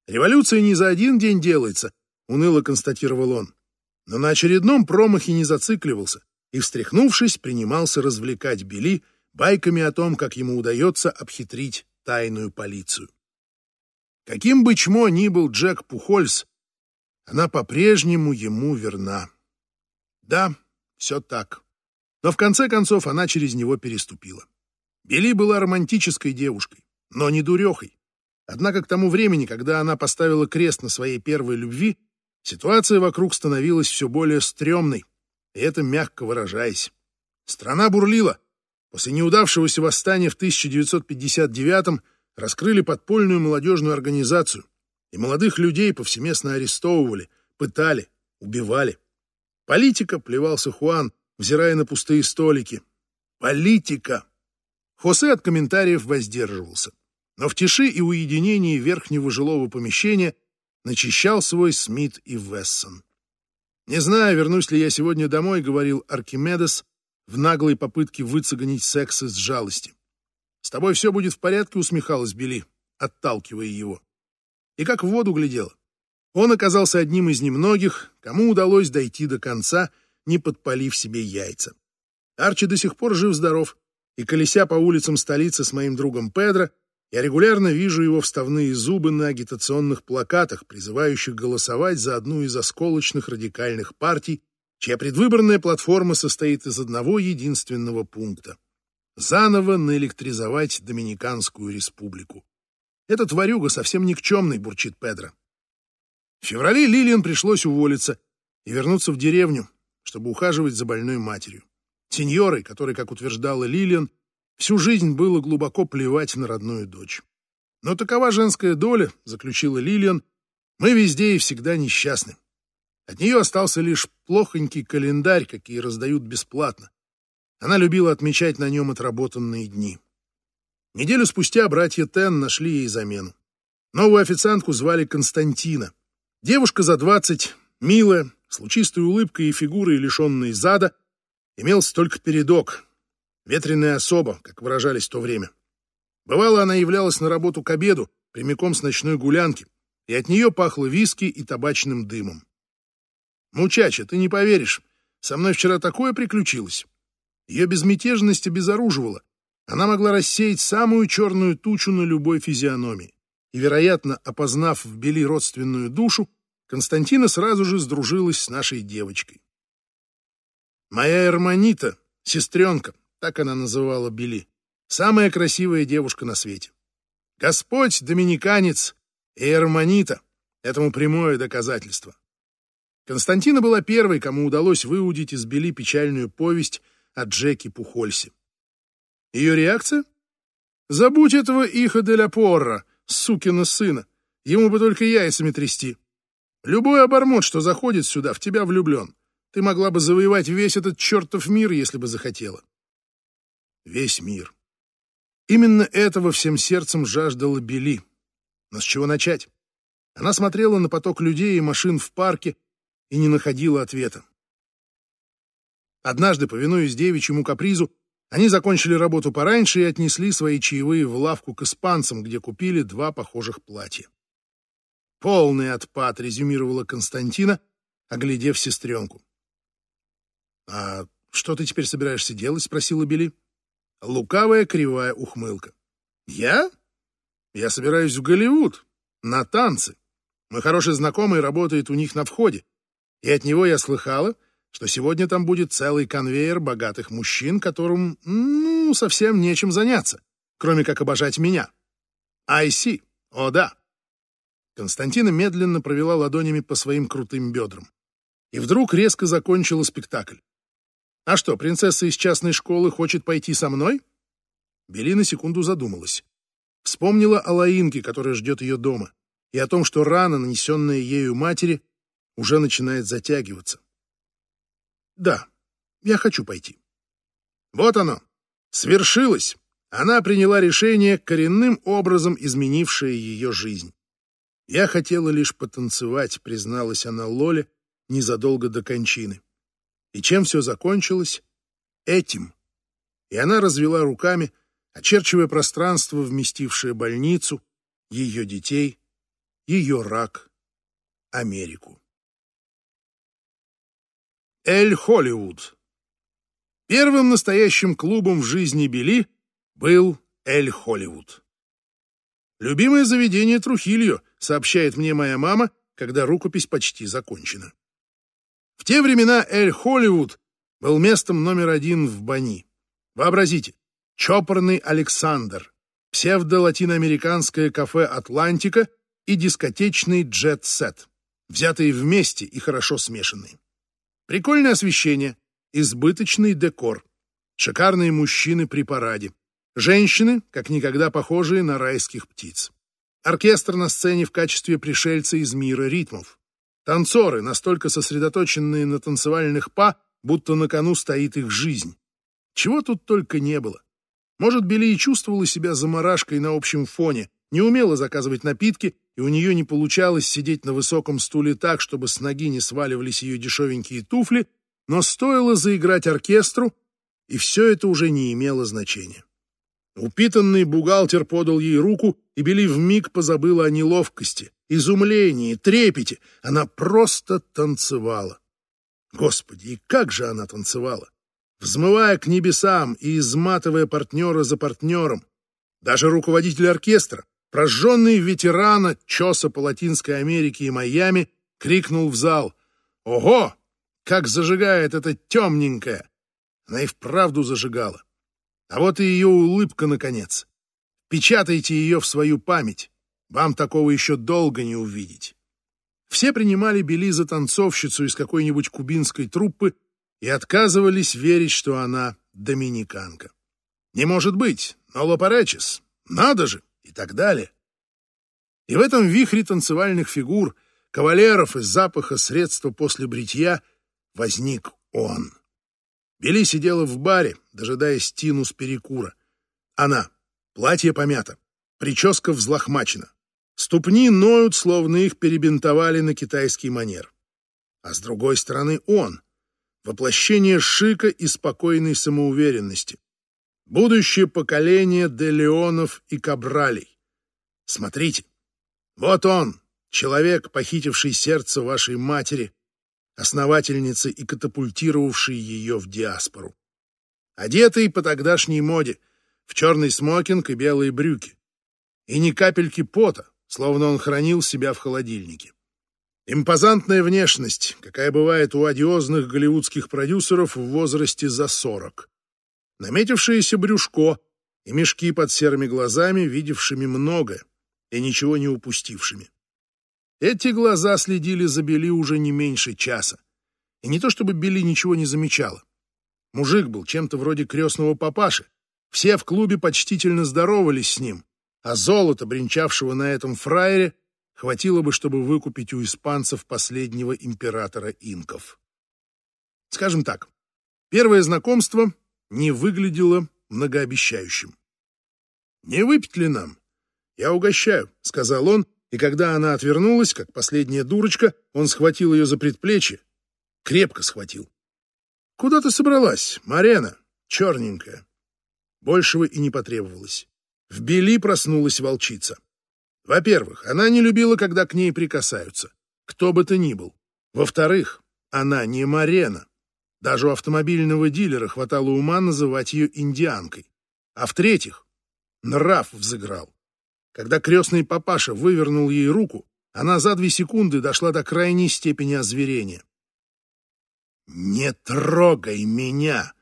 «Революция не за один день делается», — уныло констатировал он. Но на очередном промахе не зацикливался и, встряхнувшись, принимался развлекать Бели байками о том, как ему удается обхитрить тайную полицию. Каким бы чмо ни был Джек Пухольс, она по-прежнему ему верна. Да, все так. Но в конце концов она через него переступила. Бели была романтической девушкой, но не дурехой. Однако к тому времени, когда она поставила крест на своей первой любви, ситуация вокруг становилась все более стрёмной, и это мягко выражаясь. Страна бурлила. После неудавшегося восстания в 1959-м раскрыли подпольную молодежную организацию, и молодых людей повсеместно арестовывали, пытали, убивали. Политика, плевался Хуан, взирая на пустые столики. Политика! Хосе от комментариев воздерживался, но в тиши и уединении верхнего жилого помещения начищал свой Смит и Вессон. «Не знаю, вернусь ли я сегодня домой», — говорил Аркимедес в наглой попытке выцегонить секс из жалости. «С тобой все будет в порядке», — усмехалась Билли, отталкивая его. И как в воду глядела. Он оказался одним из немногих, кому удалось дойти до конца — не подпалив себе яйца. Арчи до сих пор жив-здоров, и, колеся по улицам столицы с моим другом Педро, я регулярно вижу его вставные зубы на агитационных плакатах, призывающих голосовать за одну из осколочных радикальных партий, чья предвыборная платформа состоит из одного единственного пункта — заново наэлектризовать Доминиканскую республику. Этот варюга совсем никчемный, бурчит Педро. В феврале Лилиан пришлось уволиться и вернуться в деревню, чтобы ухаживать за больной матерью. Сеньорой, которой, как утверждала Лилиан, всю жизнь было глубоко плевать на родную дочь. Но такова женская доля, заключила Лилиан, мы везде и всегда несчастны. От нее остался лишь плохонький календарь, какие раздают бесплатно. Она любила отмечать на нем отработанные дни. Неделю спустя братья Тен нашли ей замену. Новую официантку звали Константина. Девушка за двадцать, милая, с лучистой улыбкой и фигурой, лишенной зада, имелся только передок, ветреная особа, как выражались в то время. Бывало, она являлась на работу к обеду, прямиком с ночной гулянки, и от нее пахло виски и табачным дымом. «Мучача, ты не поверишь, со мной вчера такое приключилось». Ее безмятежность обезоруживала. Она могла рассеять самую черную тучу на любой физиономии. И, вероятно, опознав в Бели родственную душу, Константина сразу же сдружилась с нашей девочкой. Моя Эрманита, сестренка, так она называла Бели, самая красивая девушка на свете. Господь доминиканец и Эрманита этому прямое доказательство. Константина была первой, кому удалось выудить из Бели печальную повесть о Джеки Пухольсе. Ее реакция? Забудь этого Иха де ля Порра, сукина сына. Ему бы только яйцами трясти. Любой обормот, что заходит сюда, в тебя влюблен. Ты могла бы завоевать весь этот чертов мир, если бы захотела. Весь мир. Именно этого всем сердцем жаждала Бели. Но с чего начать? Она смотрела на поток людей и машин в парке и не находила ответа. Однажды, повинуясь девичьему капризу, они закончили работу пораньше и отнесли свои чаевые в лавку к испанцам, где купили два похожих платья. Полный отпад, резюмировала Константина, оглядев сестренку. А что ты теперь собираешься делать? спросила Бели. Лукавая кривая ухмылка. Я? Я собираюсь в Голливуд, на танцы. Мой хороший знакомый работает у них на входе, и от него я слыхала, что сегодня там будет целый конвейер богатых мужчин, которым, ну, совсем нечем заняться, кроме как обожать меня. See. О, да. Константина медленно провела ладонями по своим крутым бедрам. И вдруг резко закончила спектакль. «А что, принцесса из частной школы хочет пойти со мной?» Бели на секунду задумалась. Вспомнила о Лаинке, которая ждет ее дома, и о том, что рана, нанесенная ею матери, уже начинает затягиваться. «Да, я хочу пойти». Вот оно, свершилось. Она приняла решение, коренным образом изменившее ее жизнь. «Я хотела лишь потанцевать», — призналась она Лоле незадолго до кончины. И чем все закончилось? Этим. И она развела руками, очерчивая пространство, вместившее больницу, ее детей, ее рак, Америку. Эль Холливуд. Первым настоящим клубом в жизни Билли был Эль Холливуд. «Любимое заведение Трухильо», — сообщает мне моя мама, когда рукопись почти закончена. В те времена Эль Холливуд был местом номер один в Бани. Вообразите, чопорный Александр, псевдо-латиноамериканское кафе «Атлантика» и дискотечный джет-сет, взятые вместе и хорошо смешанные. Прикольное освещение, избыточный декор, шикарные мужчины при параде, женщины, как никогда похожие на райских птиц, оркестр на сцене в качестве пришельца из мира ритмов, танцоры, настолько сосредоточенные на танцевальных па, будто на кону стоит их жизнь. Чего тут только не было. Может, Билли и чувствовала себя заморашкой на общем фоне, не умела заказывать напитки, и у нее не получалось сидеть на высоком стуле так, чтобы с ноги не сваливались ее дешевенькие туфли, но стоило заиграть оркестру, и все это уже не имело значения. Упитанный бухгалтер подал ей руку, и Бели вмиг позабыла о неловкости, изумлении, трепете. Она просто танцевала. Господи, и как же она танцевала! Взмывая к небесам и изматывая партнера за партнером. Даже руководитель оркестра, прожженный ветерана чеса по Латинской Америке и Майами, крикнул в зал «Ого! Как зажигает эта темненькая!» Она и вправду зажигала. А вот и ее улыбка, наконец. Печатайте ее в свою память. Вам такого еще долго не увидеть. Все принимали Бели за танцовщицу из какой-нибудь кубинской труппы и отказывались верить, что она доминиканка. Не может быть, но Лопаречес, надо же, и так далее. И в этом вихре танцевальных фигур, кавалеров и запаха средства после бритья возник он. Бели сидела в баре, дожидаясь Тину с перекура. Она. Платье помято. Прическа взлохмачена. Ступни ноют, словно их перебинтовали на китайский манер. А с другой стороны он. Воплощение шика и спокойной самоуверенности. Будущее поколение де Леонов и Кабралей. Смотрите. Вот он, человек, похитивший сердце вашей матери, основательницы и катапультировавшей ее в диаспору. Одетый по тогдашней моде, в черный смокинг и белые брюки. И ни капельки пота, словно он хранил себя в холодильнике. Импозантная внешность, какая бывает у одиозных голливудских продюсеров в возрасте за сорок. Наметившееся брюшко и мешки под серыми глазами, видевшими многое и ничего не упустившими. Эти глаза следили за Бели уже не меньше часа. И не то чтобы Бели ничего не замечала. Мужик был чем-то вроде крестного папаши. Все в клубе почтительно здоровались с ним, а золото, бренчавшего на этом фраере, хватило бы, чтобы выкупить у испанцев последнего императора инков. Скажем так, первое знакомство не выглядело многообещающим. «Не выпить ли нам? Я угощаю», — сказал он, и когда она отвернулась, как последняя дурочка, он схватил ее за предплечье, крепко схватил. «Куда ты собралась, Марена, черненькая?» Большего и не потребовалось. В Бели проснулась волчица. Во-первых, она не любила, когда к ней прикасаются, кто бы то ни был. Во-вторых, она не Марена. Даже у автомобильного дилера хватало ума называть ее индианкой. А в-третьих, нрав взыграл. Когда крестный папаша вывернул ей руку, она за две секунды дошла до крайней степени озверения. «Не трогай меня!»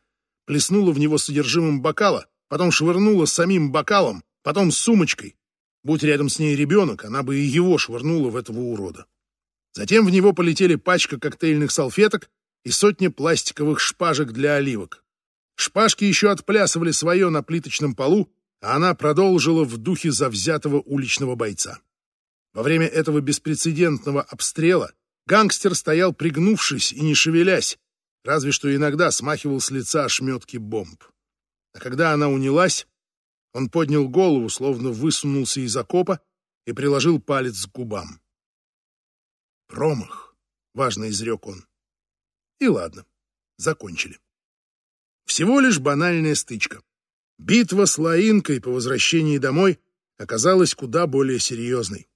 Плеснула в него содержимым бокала, потом швырнула самим бокалом, потом сумочкой. Будь рядом с ней ребенок, она бы и его швырнула в этого урода. Затем в него полетели пачка коктейльных салфеток и сотни пластиковых шпажек для оливок. Шпажки еще отплясывали свое на плиточном полу, она продолжила в духе завзятого уличного бойца. Во время этого беспрецедентного обстрела гангстер стоял пригнувшись и не шевелясь, разве что иногда смахивал с лица ошметки бомб. А когда она унялась, он поднял голову, словно высунулся из окопа и приложил палец к губам. «Промах», — важно изрек он. И ладно, закончили. Всего лишь банальная стычка. Битва с Лаинкой по возвращении домой оказалась куда более серьезной.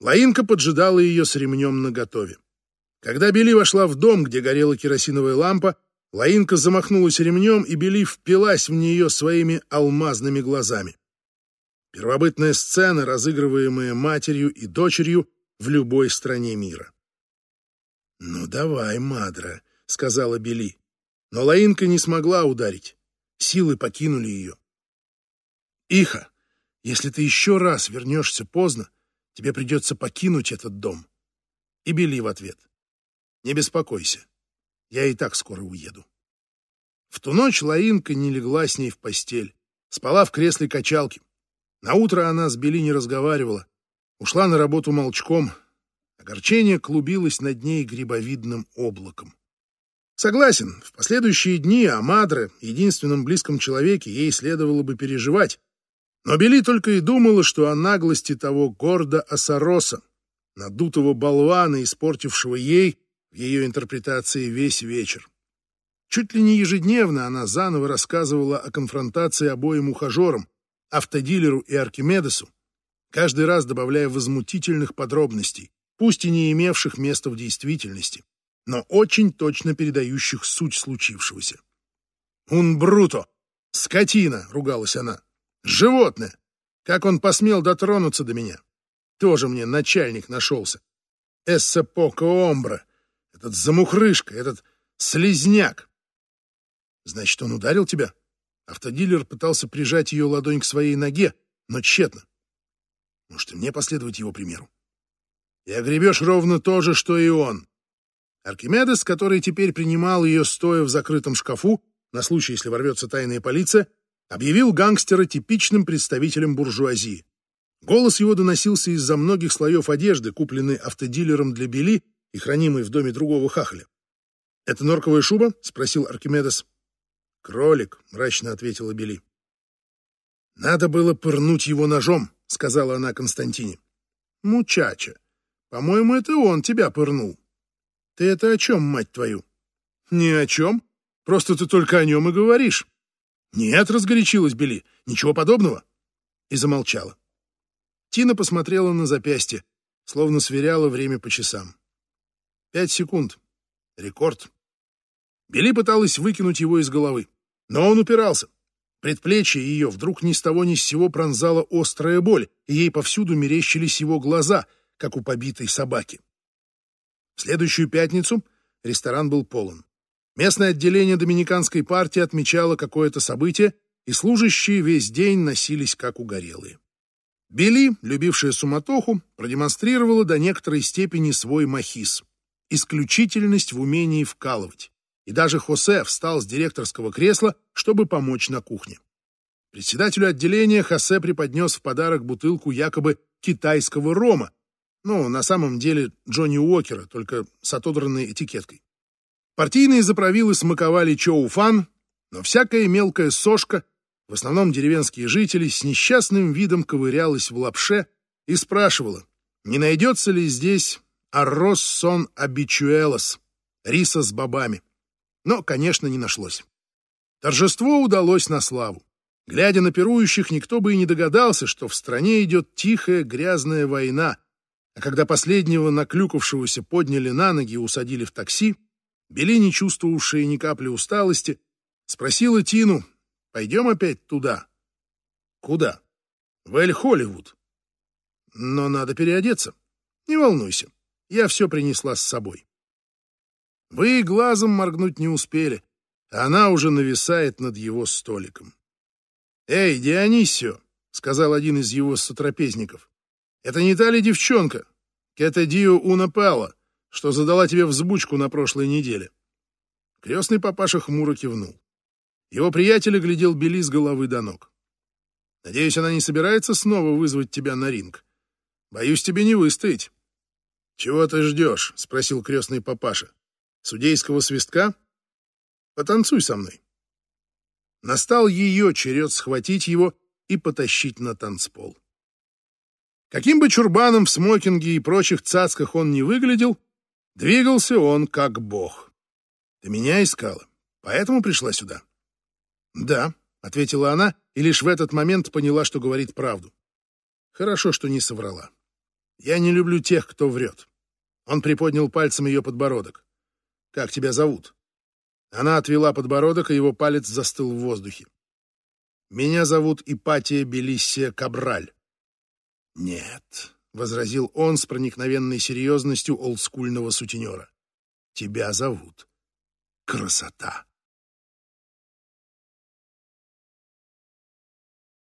Лаинка поджидала ее с ремнем наготове. Когда Бели вошла в дом, где горела керосиновая лампа, Лаинка замахнулась ремнем, и Бели впилась в нее своими алмазными глазами. Первобытная сцена, разыгрываемая матерью и дочерью в любой стране мира. «Ну давай, Мадра», — сказала Бели. Но Лаинка не смогла ударить. Силы покинули ее. «Иха, если ты еще раз вернешься поздно, тебе придется покинуть этот дом». И Бели в ответ. «Не беспокойся, я и так скоро уеду». В ту ночь Лаинка не легла с ней в постель, спала в кресле качалки. На утро она с Бели не разговаривала, ушла на работу молчком. Огорчение клубилось над ней грибовидным облаком. Согласен, в последующие дни о Мадре, единственном близком человеке, ей следовало бы переживать. Но Бели только и думала, что о наглости того горда Осороса, надутого болвана, испортившего ей в ее интерпретации весь вечер. Чуть ли не ежедневно она заново рассказывала о конфронтации обоим ухажерам, автодилеру и Аркимедесу, каждый раз добавляя возмутительных подробностей, пусть и не имевших места в действительности но очень точно передающих суть случившегося. «Un бруто! Скотина!» — ругалась она. «Животное! Как он посмел дотронуться до меня? Тоже мне начальник нашелся. Поко омбра! Этот замухрышка, этот слезняк!» «Значит, он ударил тебя?» Автодилер пытался прижать ее ладонь к своей ноге, но тщетно. Может, и мне последовать его примеру? И огребешь ровно то же, что и он. Аркемедес, который теперь принимал ее стоя в закрытом шкафу, на случай, если ворвется тайная полиция, объявил гангстера типичным представителем буржуазии. Голос его доносился из-за многих слоев одежды, купленной автодилером для Бели и хранимой в доме другого хахаля. «Это норковая шуба?» — спросил Аркемедес. «Кролик», — мрачно ответила Бели. «Надо было пырнуть его ножом», — сказала она Константине. «Мучача, по-моему, это он тебя пырнул». Ты это о чем, мать твою? Ни о чем. Просто ты только о нем и говоришь. Нет, разгорячилась Бели. Ничего подобного. И замолчала. Тина посмотрела на запястье, словно сверяла время по часам. Пять секунд. Рекорд. Бели пыталась выкинуть его из головы, но он упирался. Предплечье ее вдруг ни с того ни с сего пронзала острая боль, и ей повсюду мерещились его глаза, как у побитой собаки. Следующую пятницу ресторан был полон. Местное отделение Доминиканской партии отмечало какое-то событие, и служащие весь день носились как угорелые. Бели, любившая суматоху, продемонстрировала до некоторой степени свой махис — исключительность в умении вкалывать. И даже Хосе встал с директорского кресла, чтобы помочь на кухне. Председателю отделения Хосе преподнес в подарок бутылку якобы китайского рома, ну, на самом деле Джонни Уокера, только с отодранной этикеткой. Партийные заправилы смаковали Чоу-фан, но всякая мелкая сошка, в основном деревенские жители, с несчастным видом ковырялась в лапше и спрашивала, не найдется ли здесь аррос сон абичуэлос, риса с бобами. Но, конечно, не нашлось. Торжество удалось на славу. Глядя на пирующих, никто бы и не догадался, что в стране идет тихая грязная война, а когда последнего наклюкавшегося подняли на ноги и усадили в такси, Бели, не чувствовавшая ни капли усталости, спросила Тину, «Пойдем опять туда?» «Куда?» «В Эль-Холливуд». «Но надо переодеться. Не волнуйся, я все принесла с собой». Вы глазом моргнуть не успели, а она уже нависает над его столиком. «Эй, Дионисио!» — сказал один из его сотрапезников. «Это не та ли девчонка, Кетадио Унапала, что задала тебе взбучку на прошлой неделе?» Крестный папаша хмуро кивнул. Его приятель глядел Бели с головы до ног. «Надеюсь, она не собирается снова вызвать тебя на ринг. Боюсь тебе не выстоять». «Чего ты ждешь?» — спросил крестный папаша. «Судейского свистка? Потанцуй со мной». Настал ее черед схватить его и потащить на танцпол. Каким бы чурбаном в смокинге и прочих цацках он не выглядел, двигался он как бог. Ты меня искала, поэтому пришла сюда. Да, ответила она и лишь в этот момент поняла, что говорит правду. Хорошо, что не соврала. Я не люблю тех, кто врет. Он приподнял пальцем ее подбородок. Как тебя зовут? Она отвела подбородок, и его палец застыл в воздухе. «Меня зовут Ипатия Белиссия Кабраль». «Нет», — возразил он с проникновенной серьезностью олдскульного сутенера. «Тебя зовут Красота».